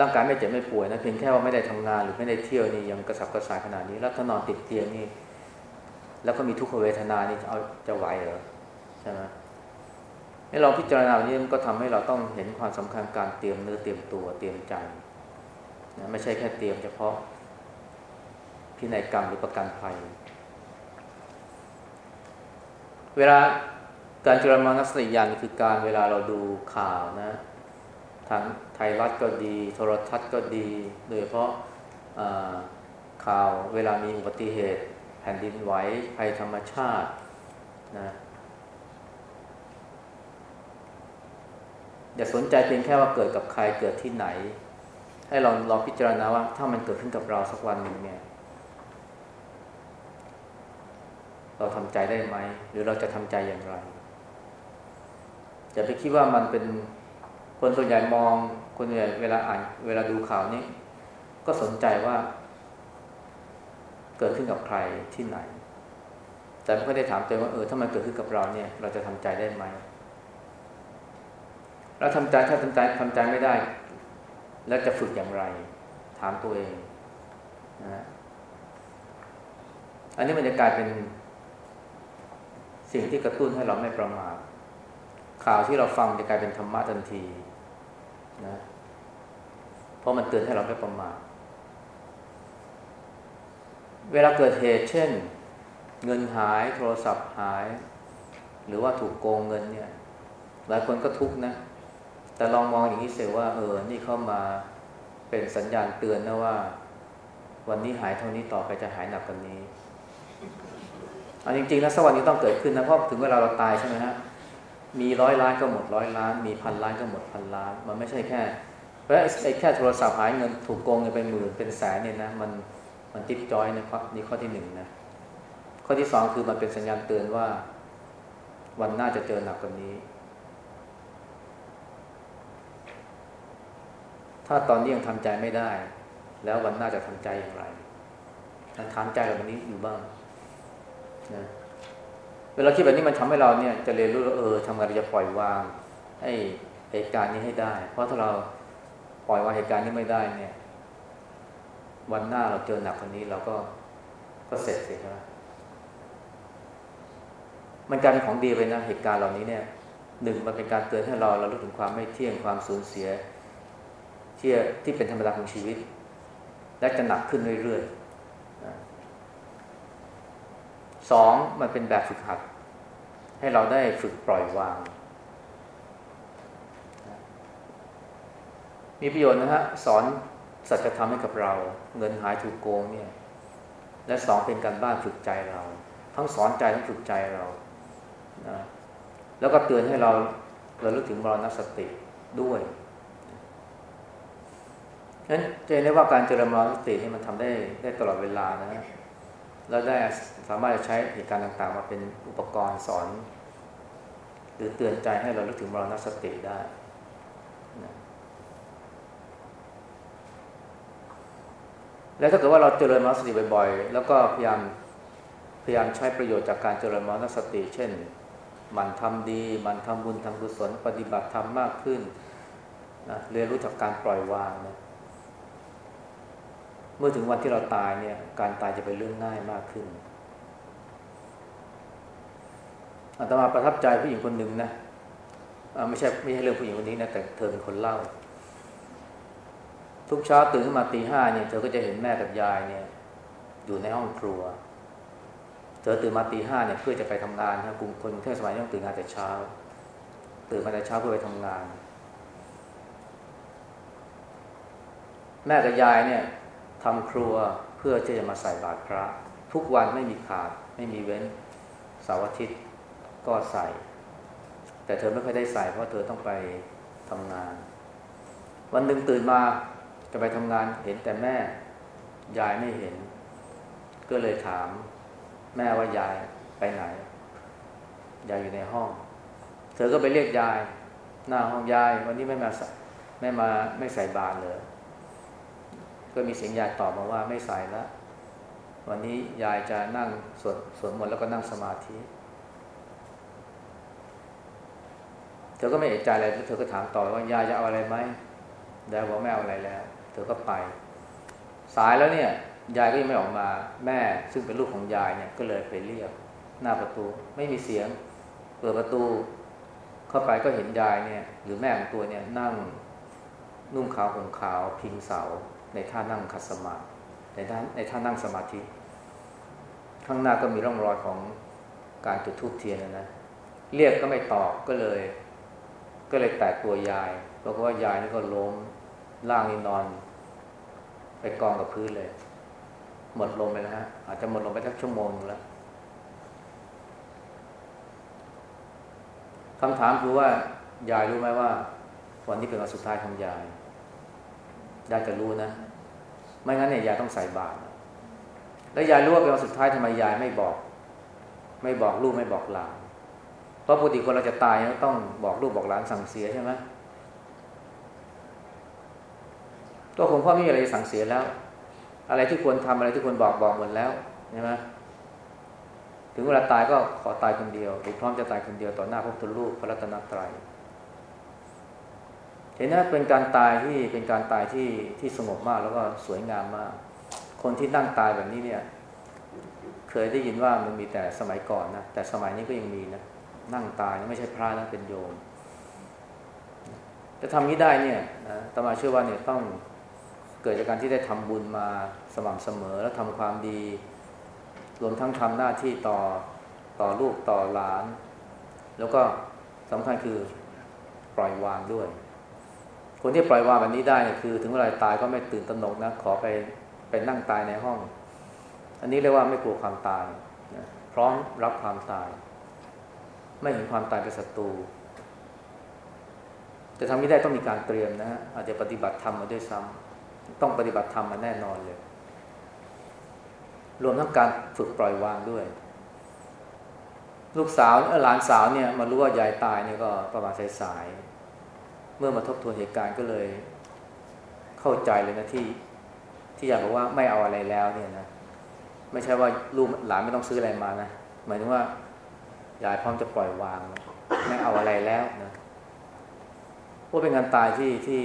ร่างกายไม่เจ็บไม่ป่วยนะเพียงแค่ว่าไม่ได้ทำงานหรือไม่ได้เที่ยวนี่ยังกระสับกระส่ายขนาดนี้ แล้วถ้านอนติดเตียงนี่แล้วก็มีทุกขเวทนานี่เอาจะไหวเหรอใช่ไหมให้เราพิจารณาวันนี้มันก็ทำให้เราต้องเห็นความสำคัญการเตรียมเนื้อเตรียมตัวเตรียมใจนะไม่ใช่แค่เตรียมเฉพาะ พินัยกรรมหรือประกันภัย เวลาการจุลมรณสติญาณคือการเวลาเราดูข่าวนะ ทางไทยรัฐก็ดี โทรทัศน์ก็ดี โดยเฉพาะข่าวเวลามีอุบัติเหตุ แผ่นดินไหวภัยธรรมชาตินะอย่าสนใจเพียงแค่ว่าเกิดกับใครเกิดที่ไหน ให้เราลองพิจารณาว่าถ้ามันเกิดขึ้นกับเราสักวันหนึ่งเนี่ย เราทำใจได้ไหม หรือเราจะทำใจอย่างไรอย่าไปคิดว่ามันเป็นคนส่วนใหญ่มองคนส่วนใหญ่เวลาอ่านเวลาดูข่าวนี้ ก็สนใจว่า เกิดขึ้นกับใครที่ไหน แต่ไม่ได้ถามตัวว่าเออถ้ามันเกิดขึ้นกับเราเนี่ย เราจะทำใจได้ไหมเราทำใจถ้าทำใจทำใจไม่ได้ แล้วจะฝึกอย่างไร ถามตัวเองนะอันนี้มันจะกลายเป็น สิ่งที่กระตุ้นให้เราไม่ประมาทข่าวที่เราฟังจะกลายเป็นธรรมะทันทีนะเพราะมันเตือนให้เราไม่ประมาทเวลาเกิดเหตุเช่น เงินหายโทรศัพท์หาย หรือว่าถูกโกงเงินเนี่ย หลายคนก็ทุกข์นะ แต่ลองมองอย่างนี้เสียว่า เออ นี่เข้ามาเป็นสัญญาณเตือนนะว่า วันนี้หายเท่านี้ต่อไปจะหายหนักกว่านี้ อันจริง ๆ แล้วสวรรค์นี้ต้องเกิดขึ้นนะเพราะถึงเวลาเราตายใช่ไหมฮะมีร้อยล้านก็หมดร้อยล้าน มีพันล้านก็หมดพันล้าน มันไม่ใช่แค่เพราะไอ้แค่โทรศัพท์หายเงินถูกโกงเงินไปหมื่นเป็นแสนเนี่ยนะมันมันติ๊บจอยนะครับนี่ข้อที่หนึ่งนะข้อที่สองคือมันเป็นสัญญาณเตือนว่า วันหน้าจะเจอหนักกว่านี้ ถ้าตอนนี้ยังทำใจไม่ได้ แล้ววันหน้าจะทำใจอย่างไรทำใจแบบนี้อยู่บ้าง นะเวลาคิดแบบนี้มันทำให้เราเนี่ย จะเรียนรู้เออทำงเราจะปล่อยวางให้เหตุการณ์นี้ให้ได้ เพราะถ้าเราปล่อยวางเหตุการณ์นี้ไม่ได้เนี่ย วันหน้าเราเจอหนักกว่านี้เราก็ก็เสร็จสิใช่ไหมมันกลายเป็นของดีไปนะเหตุการณ์เหล่านี้เนี่ยหนึ่งมันเป็นการเตือนให้เราเรารู้ถึงความไม่เที่ยงความสูญเสียที่ที่เป็นธรรมดาของชีวิต และจะหนักขึ้นเรื่อยๆ สองมันเป็นแบบฝึกหัด ให้เราได้ฝึกปล่อยวาง มีประโยชน์นะฮะสอนสัจธรรมให้กับเรา เงินหายถูกโกงเนี่ย และสองเป็นการบ้านฝึกใจเรา ทั้งสอนใจทั้งฝึกใจเรานะแล้วก็เตือนให้เราเราลึกถึงมรณสติด้วยฉะนั้นจะเห็นได้ว่าการเจริญมรณสตินี่มันทำได้ได้ตลอดเวลานะ แล้วได้สามารถจะใช้เหตุการณ์ต่างๆ มาเป็นอุปกรณ์สอน หรือเตือนใจให้เราลึกถึงมรณสติได้นะแล้วถ้าเกิดว่าเราเจริญมรณสติบ่อยๆ แล้วก็พยายามพยายามใช้ประโยชน์จากการเจริญมรณสติ เช่น มันทำดี มันทำบุญทำกุศล ปฏิบัติธรรมมากขึ้นนะเรียนรู้จากการปล่อยวางนะ เมื่อถึงวันที่เราตายเนี่ย การตายจะเป็นเรื่องง่ายมากขึ้นอาตมาประทับใจผู้หญิงคนหนึ่งนะไม่ใช่ไม่ใช่เรื่องผู้หญิงคนนี้นะแต่เธอเป็นคนเล่า ทุกเช้าตื่นขึ้นมาตีห้าเนี่ยเธอก็จะเห็นแม่กับยายเนี่ย อยู่ในห้องครัว เธอตื่นมาตีห้าเนี่ยเพื่อจะไปทำงานนะกลุ่มคนกรุงเทพสมัยนี้ต้องตื่นงานแต่เช้า ตื่นมาแต่เช้าเพื่อไปทำงาน แม่กับยายเนี่ย ทำครัวเพื่อที่จะมาใส่บาตรพระ ทุกวันไม่มีขาดไม่มีเว้นเสาร์อาทิตย์ก็ใส่ แต่เธอไม่ค่อยได้ใส่เพราะเธอต้องไปทำงาน วันหนึ่งตื่นมาจะไปทำงานเห็นแต่แม่ ยายไม่เห็น ก็เลยถามแม่ว่ายายไปไหน ยายอยู่ในห้อง เธอก็ไปเรียกยาย หน้าห้องยาย วันนี้ไม่มาไม่มาไม่ใส่บาตรเลย ก็มีเสียงยายตอบมาว่าไม่ใส่แล้ว วันนี้ยายจะนั่งสวดสวดมนต์แล้วก็นั่งสมาธิเธอก็ไม่เอะใจอะไรเธอก็ถามต่อว่ายายจะเอาอะไรไหมยายบอกไม่เอาอะไรแล้ว เธอก็ไป สายแล้วเนี่ย ยายก็ยังไม่ออกมาแม่ ซึ่งเป็นลูกของยายเนี่ยก็เลยไปเรียกหน้าประตู ไม่มีเสียง เปิดประตู เข้าไปก็เห็นยายเนี่ย หรือแม่ของตัวเนี่ยนั่งนุ่งขาวห่มขาวพิงเสา ในท่านั่งคัดสมาธิในท่าในท่านั่งสมาธิ ข้างหน้าก็มีร่องรอยของการจุดธูปเทียนนะนะ เรียกก็ไม่ตอบก็เลย ก็เลยแตกตัวยายเพราะว่ายายนี่ก็ล้มล่างนี่นอน ไปกองกับพื้นเลย หมดลมไปแล้วฮะอาจจะหมดลมไปสักชั่วโมงนึงแล้วคำถามคือว่ายายรู้ไหมว่า วันนี้เป็นวันสุดท้ายของยาย ยายจะรู้นะ ไม่งั้นเนี่ยยายต้องใส่บาตรแล้วยายรู้ว่าเป็นวันสุดท้ายทำไมยายไม่บอก ไม่บอกลูกไม่บอกหลานเพราะปกติคนเราจะตายเขาต้องบอกลูกบอกหลานสั่งเสียใช่ไหมตัวผมพ่อไม่มีอะไรสั่งเสียแล้ว อะไรที่ควรทำอะไรที่ควรบอกบอกหมดแล้วใช่ไหมถึงเวลาตายก็ขอตายคนเดียวหรือพร้อมจะตายคนเดียวต่อหน้าพระพุทธรูปพระรัตนตรัย เห็นนะเป็นการตายที่เป็นการตายที่ที่สงบมากแล้วก็สวยงามมาก คนที่นั่งตายแบบนี้เนี่ย เคยได้ยินว่ามันมีแต่สมัยก่อนนะแต่สมัยนี้ก็ยังมีนะนั่งตายไม่ใช่พระนะเป็นโยมจะทำนี้ได้เนี่ยนะตมาเชื่อว่าเนี่ยต้องเกิดจากการที่ได้ทำบุญมาสม่ำเสมอแล้วทำความดี รวมทั้งทำหน้าที่ต่อต่อลูกต่อหลาน แล้วก็สำคัญคือปล่อยวางด้วย คนที่ปล่อยวางแบบนี้ได้เนี่ยคือ ถึงเวลาตายก็ไม่ตื่นตระหนกนะขอไปไปนั่งตายในห้อง อันนี้เรียกว่าไม่กลัวความตายนะพร้อมรับความตาย ไม่เห็นความตายเป็นศัตรูจะทำนี้ได้ต้องมีการเตรียมนะฮะอาจจะปฏิบัติธรรมมาด้วยซ้ำต้องปฏิบัติธรรมมาแน่นอนเลย รวมทั้งการฝึกปล่อยวางด้วย ลูกสาวหลานสาวเนี่ยมารู้ว่ายายตายเนี่ยก็ประมาณสายๆ มื่อมาทบทวนเหตุการณ์ก็เลย เข้าใจเลยนะที่ ที่อยากบอกว่าไม่เอาอะไรแล้วเนี่ยนะไม่ใช่ว่าลูกหลานไม่ต้องซื้ออะไรมานะหมายถึงว่ายายพร้อมจะปล่อยวาง ไม่เอาอะไรแล้วนะว่าเป็นงานตายที่ที่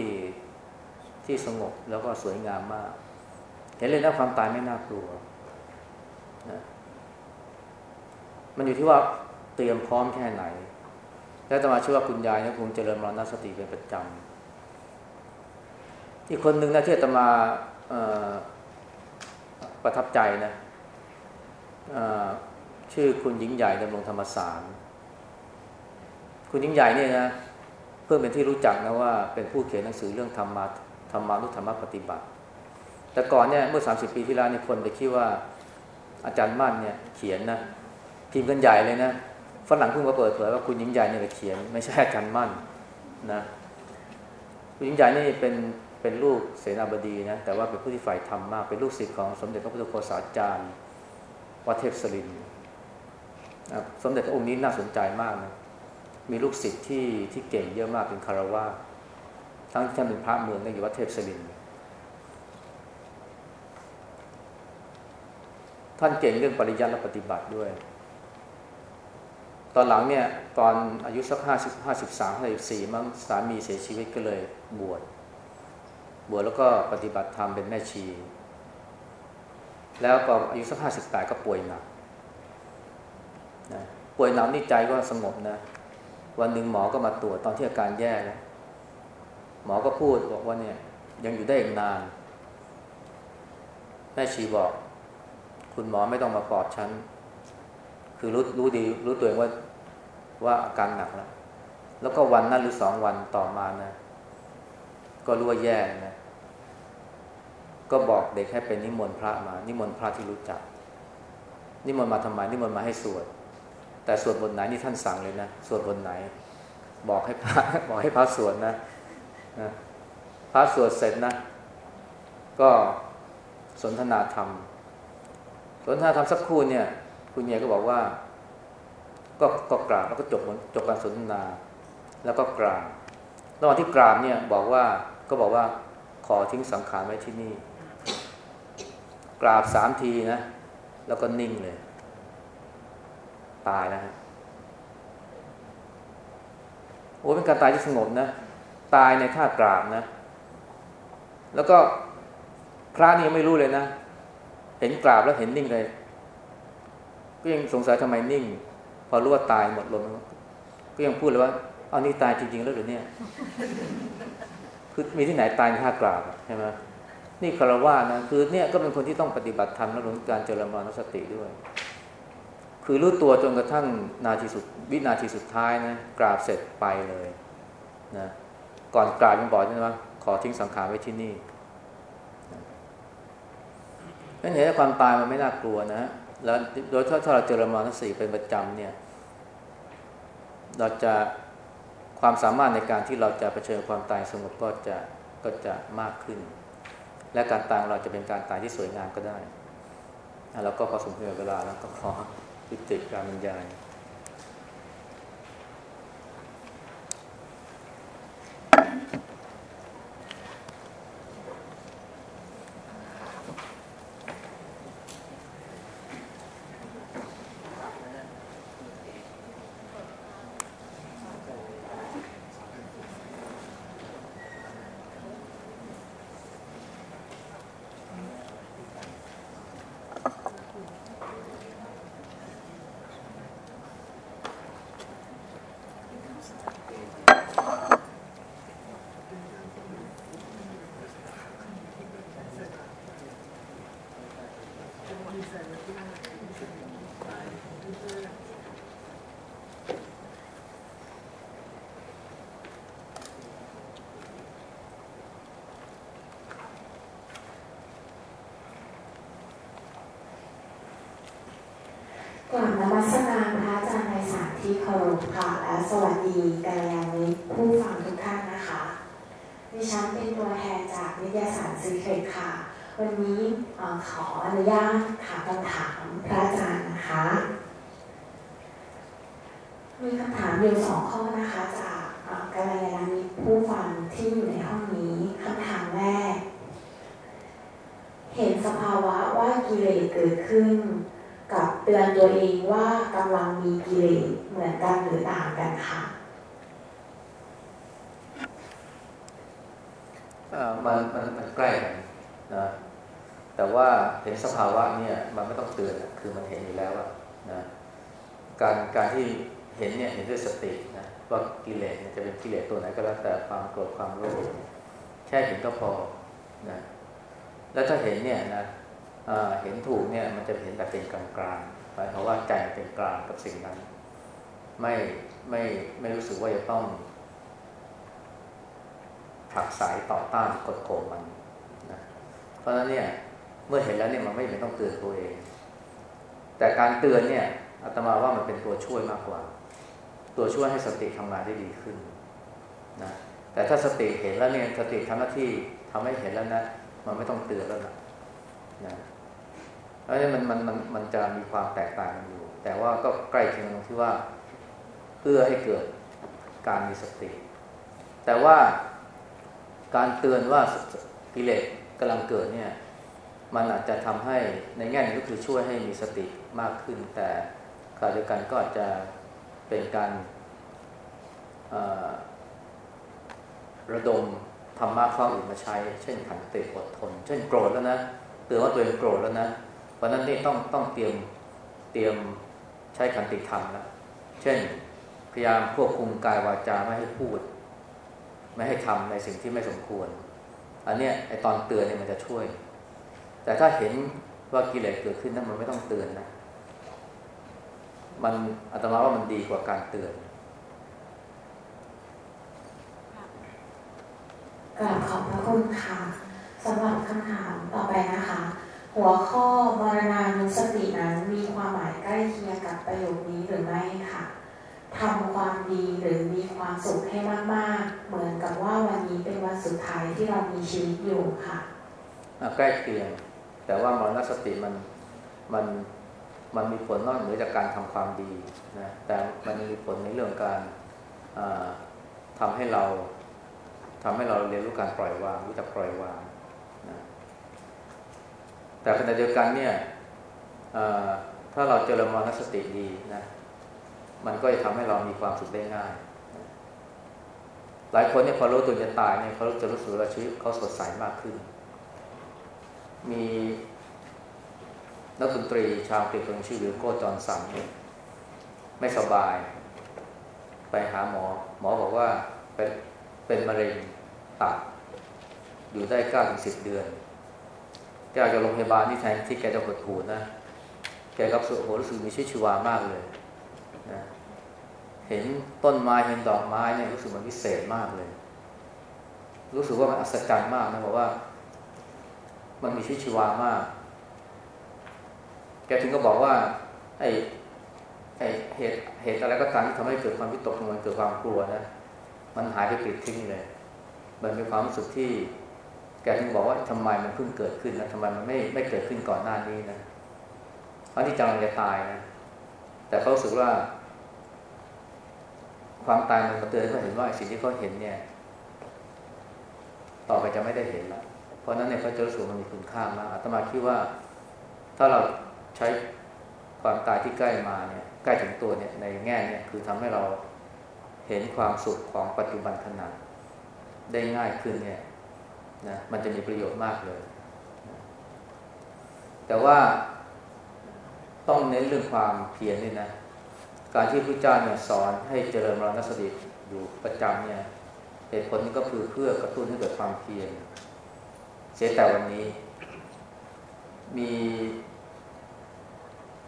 ที่สงบแล้วก็สวยงามมาก เห็นเลยนะความตายไม่น่ากลัวนะมันอยู่ที่ว่าเตรียมพร้อมแค่ไหน แล้วจะมาเชื่อว่าคุณยายเนี่ยคงเจริญมรณสติเป็นประจำอีกคนหนึ่งนะที่จะมาประทับใจนะชื่อคุณหญิงใหญ่ดำรงธรรมสาร คุณหญิงใหญ่เนี่ยนะเพื่อเป็นที่รู้จักนะว่าเป็นผู้เขียนหนังสือเรื่องธรรมะธรรมานุธรรมปฏิบัติ แต่ก่อนเนี่ยเมื่อ 30 ปีที่แล้วนี่คนไปคิดว่าอาจารย์มั่นเนี่ยเขียนนะพิมพ์กันใหญ่เลยนะ ฝรั่งเพิ่งมาเปิดเผยว่าคุณหญิงใหญ่เนี่ยเขียน ไม่ใช่อาจารย์มั่นนะคุณหญิงใหญ่นี่เป็นเป็นลูกเสนาบดีนะแต่ว่าเป็นผู้ที่ฝ่ายธรรมมาก เป็นลูกศิษย์ของสมเด็จพระพุทธโฆษาจารย์วัดเทพสรินนะสมเด็จพระองค์นี้น่าสนใจมากนะมีลูกศิษย์ที่ที่เก่งเยอะมากเป็นคารวะทั้งที่ท่านเป็นพระเมืองในอยู่วัดเทพสรินท่านเก่งเรื่องปริยัติและปฏิบัติด้วย ตอนหลังเนี่ยตอนอายุสักห้าสิบห้าสิบสามห้าสิบสี่มั้งสามีเสียชีวิตก็เลยบวชบวชแล้วก็ปฏิบัติธรรมเป็นแม่ชี แล้วก็อายุสักห้าสิบแปดก็ป่วยหนักนะป่วยหนักนี่ใจก็สงบนะ วันหนึ่งหมอก็มาตรวจตอนที่อาการแย่แล้วหมอก็พูดบอกว่าเนี่ยยังอยู่ได้อีกนาน แม่ชีบอก คุณหมอไม่ต้องมาปลอบฉัน คือรู้รู้ดีรู้ตัวเองว่า ว่าอาการหนักแล้ว แล้วก็วันนั้นหรือสองวันต่อมานะ ก็รู้ว่าแย่นะ ก็บอกเด็กให้เป็นนิมนต์พระมา นิมนต์พระที่รู้จัก นิมนต์มาทำไม นิมนต์มาให้สวด แต่สวดบนไหนนี่ท่านสั่งเลยนะ สวดบนไหน บอกให้พระ บอกให้พระสวดนะนะพระสวดเสร็จนะ ก็สนทนาธรรม สนทนาธรรมสักครู่เนี่ย คุณเมียก็บอกว่า ก็ก็กราบแล้วก็จบจบการสนทนา แล้วก็กราบระหว่างที่กราบเนี่ยบอกว่าก็บอกว่าขอทิ้งสังขารไว้ที่นี่ กราบสามทีนะ แล้วก็นิ่งเลย ตายแล้วฮะโอ้เป็นการตายที่สงบนะ ตายในท่ากราบนะ แล้วก็พระนี่ยังไม่รู้เลยนะ เห็นกราบแล้วเห็นนิ่งเลย ก็ยังสงสัยทำไมนิ่ง พอรู้ว่าตายหมดลมก็ยังพูดเลยว่าเอานี่ตายจริง ๆ แล้วหรือเนี่ยคือมีที่ไหนตายในท่ากราบใช่ไหมนี่คารวะนะคือเนี่ยก็เป็นคนที่ต้องปฏิบัติธรรมและรู้การเจริญมรณสติด้วย คือรู้ตัวจนกระทั่งนาทีสุดวินาทีสุดท้ายนะกราบเสร็จไปเลยนะก่อนกราบยังบอกใช่ไหมขอทิ้งสังขารไว้ที่นี่นั่นเห็นความตายมันไม่น่ากลัวนะ แล้วโดยถ้าเราเจริญมรณสีเป็นประจำเนี่ย เราจะความสามารถในการที่เราจะะเผชิญความตายสงบก็จะก็จะมากขึ้น และการตายเราจะเป็นการตายที่สวยงามก็ได้ แล้วก็พอสมควรเวลาแล้วก็ขอยุติการบรรยายกราบนมัสการพระอาจารย์ในสาร ที่เคารพค่ะ และสวัสดีกัลยาณมิตรผู้ฟังทุกท่านนะคะ ดิฉันเป็นตัวแทนจากวิทยาศารซีเครตค่ะ วันนี้ขออนุญาตถามคำถามพระอาจารย์นะคะ มีคำถามอยู่สองข้อนะคะจากกัลยาณมิตรผู้ฟังที่อยู่ในห้องนี้คำถามแรก เห็นสภาวะว่ากิเลสเกิดขึ้น ตือนตัวเองว่ากำลังมีกิเลสเหมือนกันหรือต่างกันค่ะมันมันมันใกล้กันนะแต่ว่าเห็นสภาวะเนี่ยมันไม่ต้องเตือนคือมันเห็นอยู่แล้วนะการการที่เห็นเนี่ยเห็นด้วยสตินะว่ากิเลสจะเป็นกิเลสตัวไหนก็แล้วแต่ความโกรธความโลภแค่เห็นก็พอนะแล้วถ้าเห็นเนี่ยนะเห็นถูกเนี่ยมันจะเห็นแบบเป็นกลางกลาง หมายความว่าใจเป็นกลางกับสิ่งนั้น ไม่ไม่ไม่รู้สึกว่าจะต้องผักสายต่อต้านกดข่มมันนะเพราะฉะนั้นเนี่ยเมื่อเห็นแล้วเนี่ยมันไม่เป็นต้องเตือนตัวเอง แต่การเตือนเนี่ยอาตมาว่ามันเป็นตัวช่วยมากกว่า ตัวช่วยให้สติทำงานได้ดีขึ้นนะแต่ถ้าสติเห็นแล้วเนี่ยสติทำหน้าที่ทำให้เห็นแล้วนะมันไม่ต้องเตือนแล้วนะนะ เพราะฉะนั้มันมันมันมันจะมีความแตกต่างกันอยู่ แต่ว่าก็ใกล้เคียงตรงที่ว่าเพื่อให้เกิดการมีสติ แต่ว่าการเตือนว่ากิเลสกำลังเกิดเนี่ยมันอาจจะทำให้ในแง่นึงก็คือช่วยให้มีสติมากขึ้น แต่ขณะเดียวกันก็อาจจะเป็นการระดมธรรมะข้ออื่นมาใช้ เช่นขันติอดทน เช่นโกรธแล้วนะเตือนว่าตัวเองโกรธแล้วนะ เพราะนั้นนี่ต้องต้องเตรียมเตรียมใช้ขันติธรรมแล้วเช่น พยายามควบคุมกายวาจาไม่ให้พูด ไม่ให้ทำในสิ่งที่ไม่สมควร อันเนี้ยไอตอนเตือนเนี่ยมันจะช่วย แต่ถ้าเห็นว่ากิเลสเกิดขึ้นนั้นมันไม่ต้องเตือนนะมันอาตมาว่ามันดีกว่าการเตือนกราบขอบพระคุณค่ะสำหรับคำถามต่อไปนะคะ หัวข้อมรณานุสตินั้นมีความหมายใกล้เคียงกับประโยคนี้หรือไม่ค่ะทำความดีหรือมีความสุขให้มากๆ เหมือนกับว่าวันนี้เป็นวันสุดท้ายที่เรามีชีวิตอยู่ค่ะใกล้เคียง แต่ว่ามรณสติมันมันมันมีผลนอกเหนือจากการทำความดีนะแต่มันมีผลในเรื่องการทำให้เราทำให้เราเรียนรู้การปล่อยวางรู้จักปล่อยวาง แต่ขณะเดียวกันเนี่ยถ้าเราเจริญมรณสติดีนะมันก็จะทำให้เรามีความสุขได้ง่าย หลายคนเนี่ยพอรู้ตัวจะตายเนี่ยเขาจะรู้สึกว่าชีวิตเขาสดใสมากขึ้น มีนักดนตรีชาวอังกฤษคนชื่อวิลโก้จอห์นสันเนี่ยไม่สบาย ไปหาหมอ หมอบอกว่าเป็นเป็นมะเร็งตับอยู่ได้เก้าถึงสิบเดือน ออกจากโรงพยาบาลที่แทนที่แกจะหดหูนะ แกกับสุโหรู้สึกมีชีวิตชีวามากเลยนะเห็นต้นไม้เห็นดอกไม้เนี่ยรู้สึกมันพิเศษมากเลย รู้สึกว่ามันอัศจรรย์มากนะบอกว่า มันมีชีวิตชีวามาก แกถึงก็บอกว่า ไอ้ไอ้เหตุเหตุอะไรก็ตามที่ทำให้เกิดความวิตกกังวลเกิดความกลัวนะมันหายไปปิดทิ้งเลย มันมีความรู้สึกที่ แกถึงบอกว่าทำไมมันเพิ่งเกิดขึ้นนะทำไมมันไม่ไม่เกิดขึ้นก่อนหน้านี้นะเพราะที่จำลังจะตายนะแต่เขาสึกว่า ความตายมันมาเตือนให้เขาเห็นว่าสิ่งที่เขาเห็นเนี่ย ต่อไปจะไม่ได้เห็นแล้วเพราะนั้นเนี่ยเขาจะรู้สึกมันมีคุณค่ามากอาตมาคิดว่า ถ้าเราใช้ความตายที่ใกล้มาเนี่ย ใกล้ถึงตัวเนี่ยในแง่เนี่ยคือทำให้เราเห็นความสุขของปัจจุบันขณะได้ง่ายขึ้นเนี่ย นะมันจะมีประโยชน์มากเลยแต่ว่าต้องเน้นเรื่องความเพียรนี่นะ การที่พระเจ้าเนี่ยสอนให้เจริญมรณสติอยู่ประจำเนี่ยเหตุผลก็คือเพื่อกระตุ้นให้เกิดความเพียรเสียแต่วันนี้ มี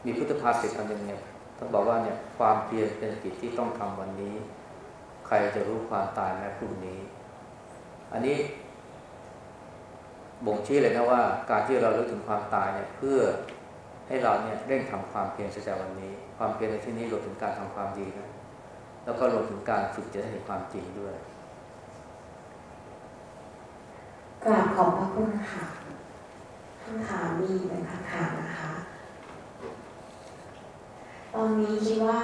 มีพุทธภาษิตอันหนึ่งเนี่ยท่านบอกว่าเนี่ยความเพียรเป็นกิจที่ต้องทำวันนี้ ใครจะรู้ความตายแม้พรุ่งนี้ อันนี้ บ่งชี้เลยนะว่าการที่เรารู้ถึงความตายเนี่ยเพื่อให้เราเนี่ยเร่งทำความเพียรแต่วันนี้ ความเพียรในที่นี้รวมถึงการทำความดีนะแล้วก็รวมถึงการฝึกจิตให้เห็นความจริงด้วยกราบขอบพระคุณค่ะคำถามมีเป็นคำถามนะคะ ตอนนี้คิดว่า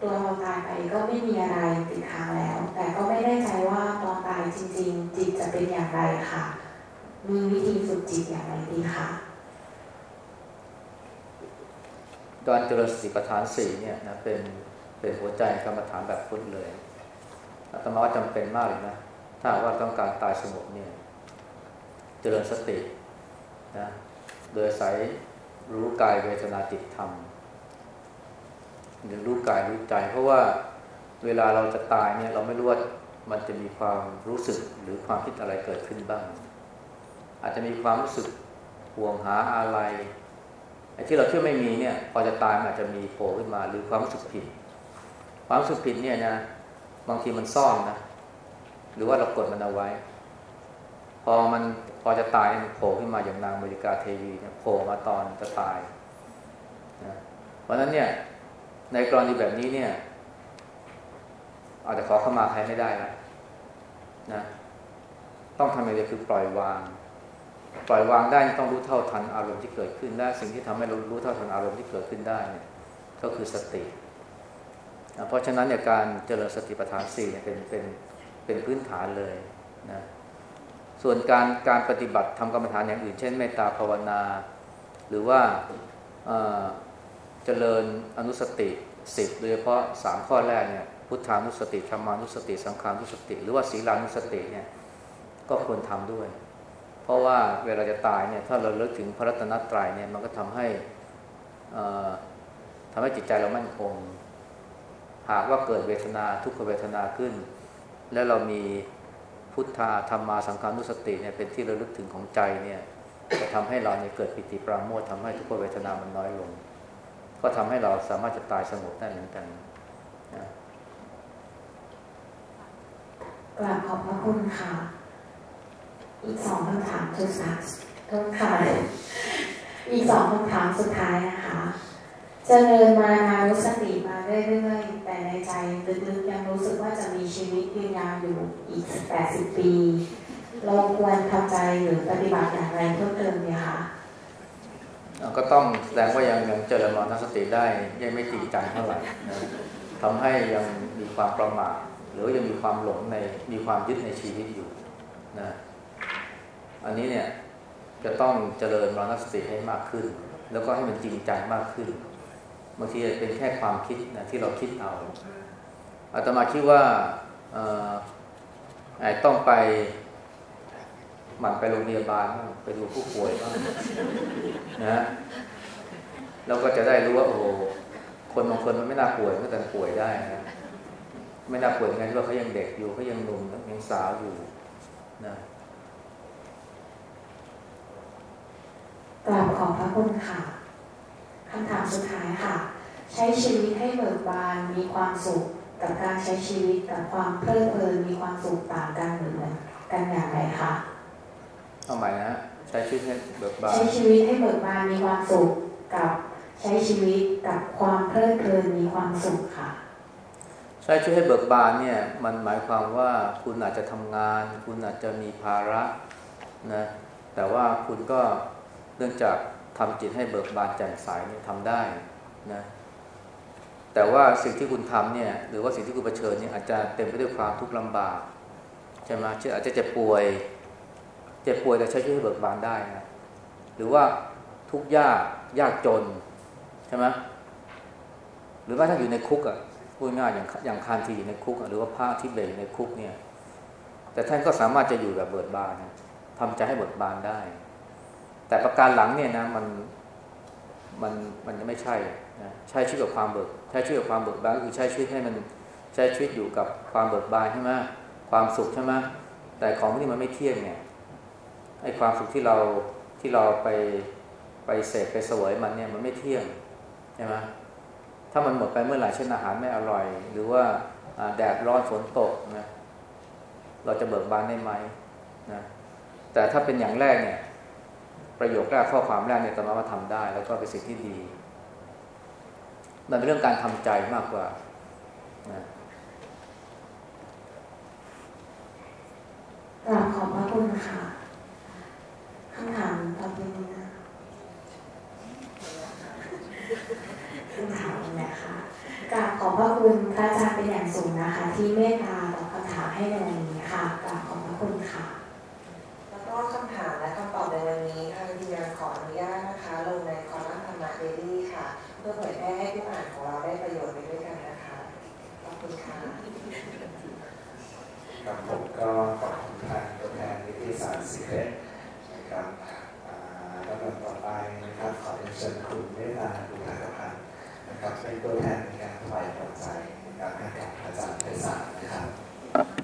ตัวเราตายไปก็ไม่มีอะไรติดค้างแล้ว แต่ก็ไม่ได้ใจว่าตอนตายจริง ๆ จิตจะเป็นอย่างไรค่ะ มีวิธีฝึกจิตอย่างไรดีคะการเจริญสติปัฏฐานสี่เนี่ยนะเป็นเป็นหัวใจกรรมฐานแบบพุทธเลยอาตมาว่าจำเป็นมากเลยนะ ถ้าว่าต้องการตายสงบเนี่ย เจริญสตินะโดยใส่รู้กายเวทนาจิตธรรมหรือรู้กายรู้ใจ เพราะว่าเวลาเราจะตายเนี่ยเราไม่รู้ว่ามันจะมีความรู้สึกหรือความคิดอะไรเกิดขึ้นบ้าง อาจจะมีความรู้สึกห่วงหาอะไรไอ้ที่เราเชื่อไม่มีเนี่ย พอจะตายอาจจะมีโผล่ขึ้นมา หรือความรู้สึกผิด ความรู้สึกผิดเนี่ยนะบางทีมันซ่อนนะหรือว่าเรากดมันเอาไว้ พอมันพอจะตายมันโผล่ขึ้นมาอย่างนางบริกาเทวีเนี่ยโผล่มาตอนจะตายนะเพราะนั้นเนี่ย ในกรณีแบบนี้เนี่ย อาจจะขอเข้ามาใครไม่ได้นะนะ ต้องทำอย่างเดียวคือปล่อยวาง ปล่อยวางได้ต้องรู้เท่าทันอารมณ์ที่เกิดขึ้นและสิ่งที่ทำให้เรารู้เท่าทันอารมณ์ที่เกิดขึ้นได้เนี่ยก็คือสติ เพราะฉะนั้นเนี่ยการเจริญสติปัฏฐานสี่เนี่ยเป็นเป็นเป็นพื้นฐานเลยนะส่วนการการปฏิบัติทำกรรมฐานอย่างอื่น เช่นเมตตาภาวนา หรือว่าเจริญอนุสติสิบโดยเฉพาะสามข้อแรกเนี่ยพุทธานุสติธรรมานุสติ สังขานุสติ หรือว่าศีลานุสติเนี่ยก็ควรทำด้วย เพราะว่าเวลาจะตายเนี่ยถ้าเราเลิกถึงพระรัตนตรัยเนี่ยมันก็ทำให้ทำให้จิตใจเรามั่นคง หากว่าเกิดเวทนาทุกขเวทนาขึ้น แล้วเรามีพุทธาธรรมาสังขานุสติเนี่ยเป็นที่ระลึกถึงของใจเนี่ยจะทำให้เราเนี่ยเกิดปิติปราโมททำให้ทุกขเวทนามันน้อยลง ก็ทำให้เราสามารถจะตายสงบได้เหมือนกันนะกราบขอบพระคุณค่ะ อีกสองคำถามสุดท้ายต้นค่ะอีกสองคำถามสุดท้ายนะคะเจริญมานานุสติมาเรื่อยๆ แต่ในใจลึกๆยังรู้สึกว่าจะมีชีวิตยืนยาวอยู่อีก 80 ปี เราควรทำใจหรือปฏิบัติอย่างไรเพิ่มเติมเนี่ยคะก็ต้องแสดงว่ายังยังเจริญมรณสติได้ยังไม่จริงจังเท่าไหร่นะทำให้ยังมีความประมาทหรือยังมีความหลงในมีความยึดในชีวิตอยู่นะ อันนี้เนี่ยจะต้องเจริญมรณสติให้มากขึ้น แล้วก็ให้มันจริงใจมากขึ้นบางทีเป็นแค่ความคิดนะที่เราคิดเอาอาตมาคิดว่าอ่อไอ้ต้องไปหมั่นไปโรงพยาบาลไปดูผู้ป่วยบ้างนะเราก็จะได้รู้ว่าโอ้คนบางคนมันไม่น่าป่วยก็แต่ป่วยได้นะไม่น่าป่วยยังไงที่ว่าเขายังเด็กอยู่เขายังหนุ่มยังสาวอยู่นะ กราบขอบพระคุณค่ะคำถามสุดท้ายค่ะ ใช้ชีวิตให้เบิกบานมีความสุข กับการใช้ชีวิตกับความเพลิดเพลินมีความสุขต่างกันหรือเหมือนกันอย่างไรคะเอาใหม่นะใช้ชีวิตให้เบิกบานใช้ชีวิตให้เบิกบานมีความสุขกับใช้ชีวิตกับความเพลิดเพลินมีความสุขค่ะใช้ชีวิตให้เบิกบานเนี่ยมันหมายความว่าคุณอาจจะทำงาน คุณอาจจะมีภาระนะแต่ว่าคุณก็ เนื่องจากทำจิตให้เบิกบานแจ่มใสเนี่ยทำได้นะแต่ว่าสิ่งที่คุณทำเนี่ยหรือว่าสิ่งที่คุณเผชิญเนี่ยอาจจะเต็มไปด้วยความทุกข์ลำบากใช่ไหมอาจจะเจ็บป่วย เจ็บป่วยแต่ใช้ชีวิตเบิกบานได้นะหรือว่าทุกข์ยากยากจนใช่ไหมหรือว่าถ้าอยู่ในคุกอะพูดง่ายอย่างอย่างคานทีอยู่ในคุก หรือว่าพระที่เบอยู่ในคุกเนี่ย แต่ท่านก็สามารถจะอยู่แบบเบิกบานนะทำใจให้เบิกบานได้ แต่ประการหลังเนี่ยนะมันมันมันจะไม่ใช่นะใช้ชีวิตกับความเบิกใช้ชีวิตกับความเบิกบานก็คือใช้ชีวิตให้มันใช้ชีวิตอยู่กับความเบิกบานใช่ไหมความสุขใช่ไหมแต่ของพวกนี้มันไม่เที่ยงเนี่ยไอ้ความสุขที่เราที่เราไปไปเสพไปสวยมันเนี่ยมันไม่เที่ยงใช่ไหมถ้ามันหมดไปเมื่อไหร่เช่นอาหารไม่อร่อย หรือว่าแดดร้อนฝนตกนะเราจะเบิกบานได้ไหมนะแต่ถ้าเป็นอย่างแรกเนี่ย ประโยคแรกข้อความแรกเนี่ยตมาว่าทำได้ แล้วก็เป็นสิ่งที่ดี มันเป็นเรื่องการทำใจมากกว่านะกราบขอบพระคุณค่ะคำถามต่อไปนี้นะคำถามนะคะกราบขอบพระคุณพระอาจารย์เป็นอย่างสูงนะคะ ที่เมตตาตอบคำถามให้ในวันนี้ค่ะกราบขอบพระคุณค่ะ ก็คำถามและคำตอบในวันนี้ทางทีมงานขออนุญาตนะคะ ลงในคอลัมน์ธรรมะเดลี่ค่ะ เพื่อเผยแพร่ให้ผู้อ่านของเราได้ประโยชน์ไปด้วยกันนะคะ ขอบคุณค่ะครับผมก็ขอบคุณทางตัวแทนนิติศาสตร์สิเนะครับลำดับต่อไปนะครับขอเชิญคุณเมตตาดูแลพันธ์นะครับเป็นตัวแทนในการถวายปัจจัยนะครับให้กับอาจารย์เทศานะครับ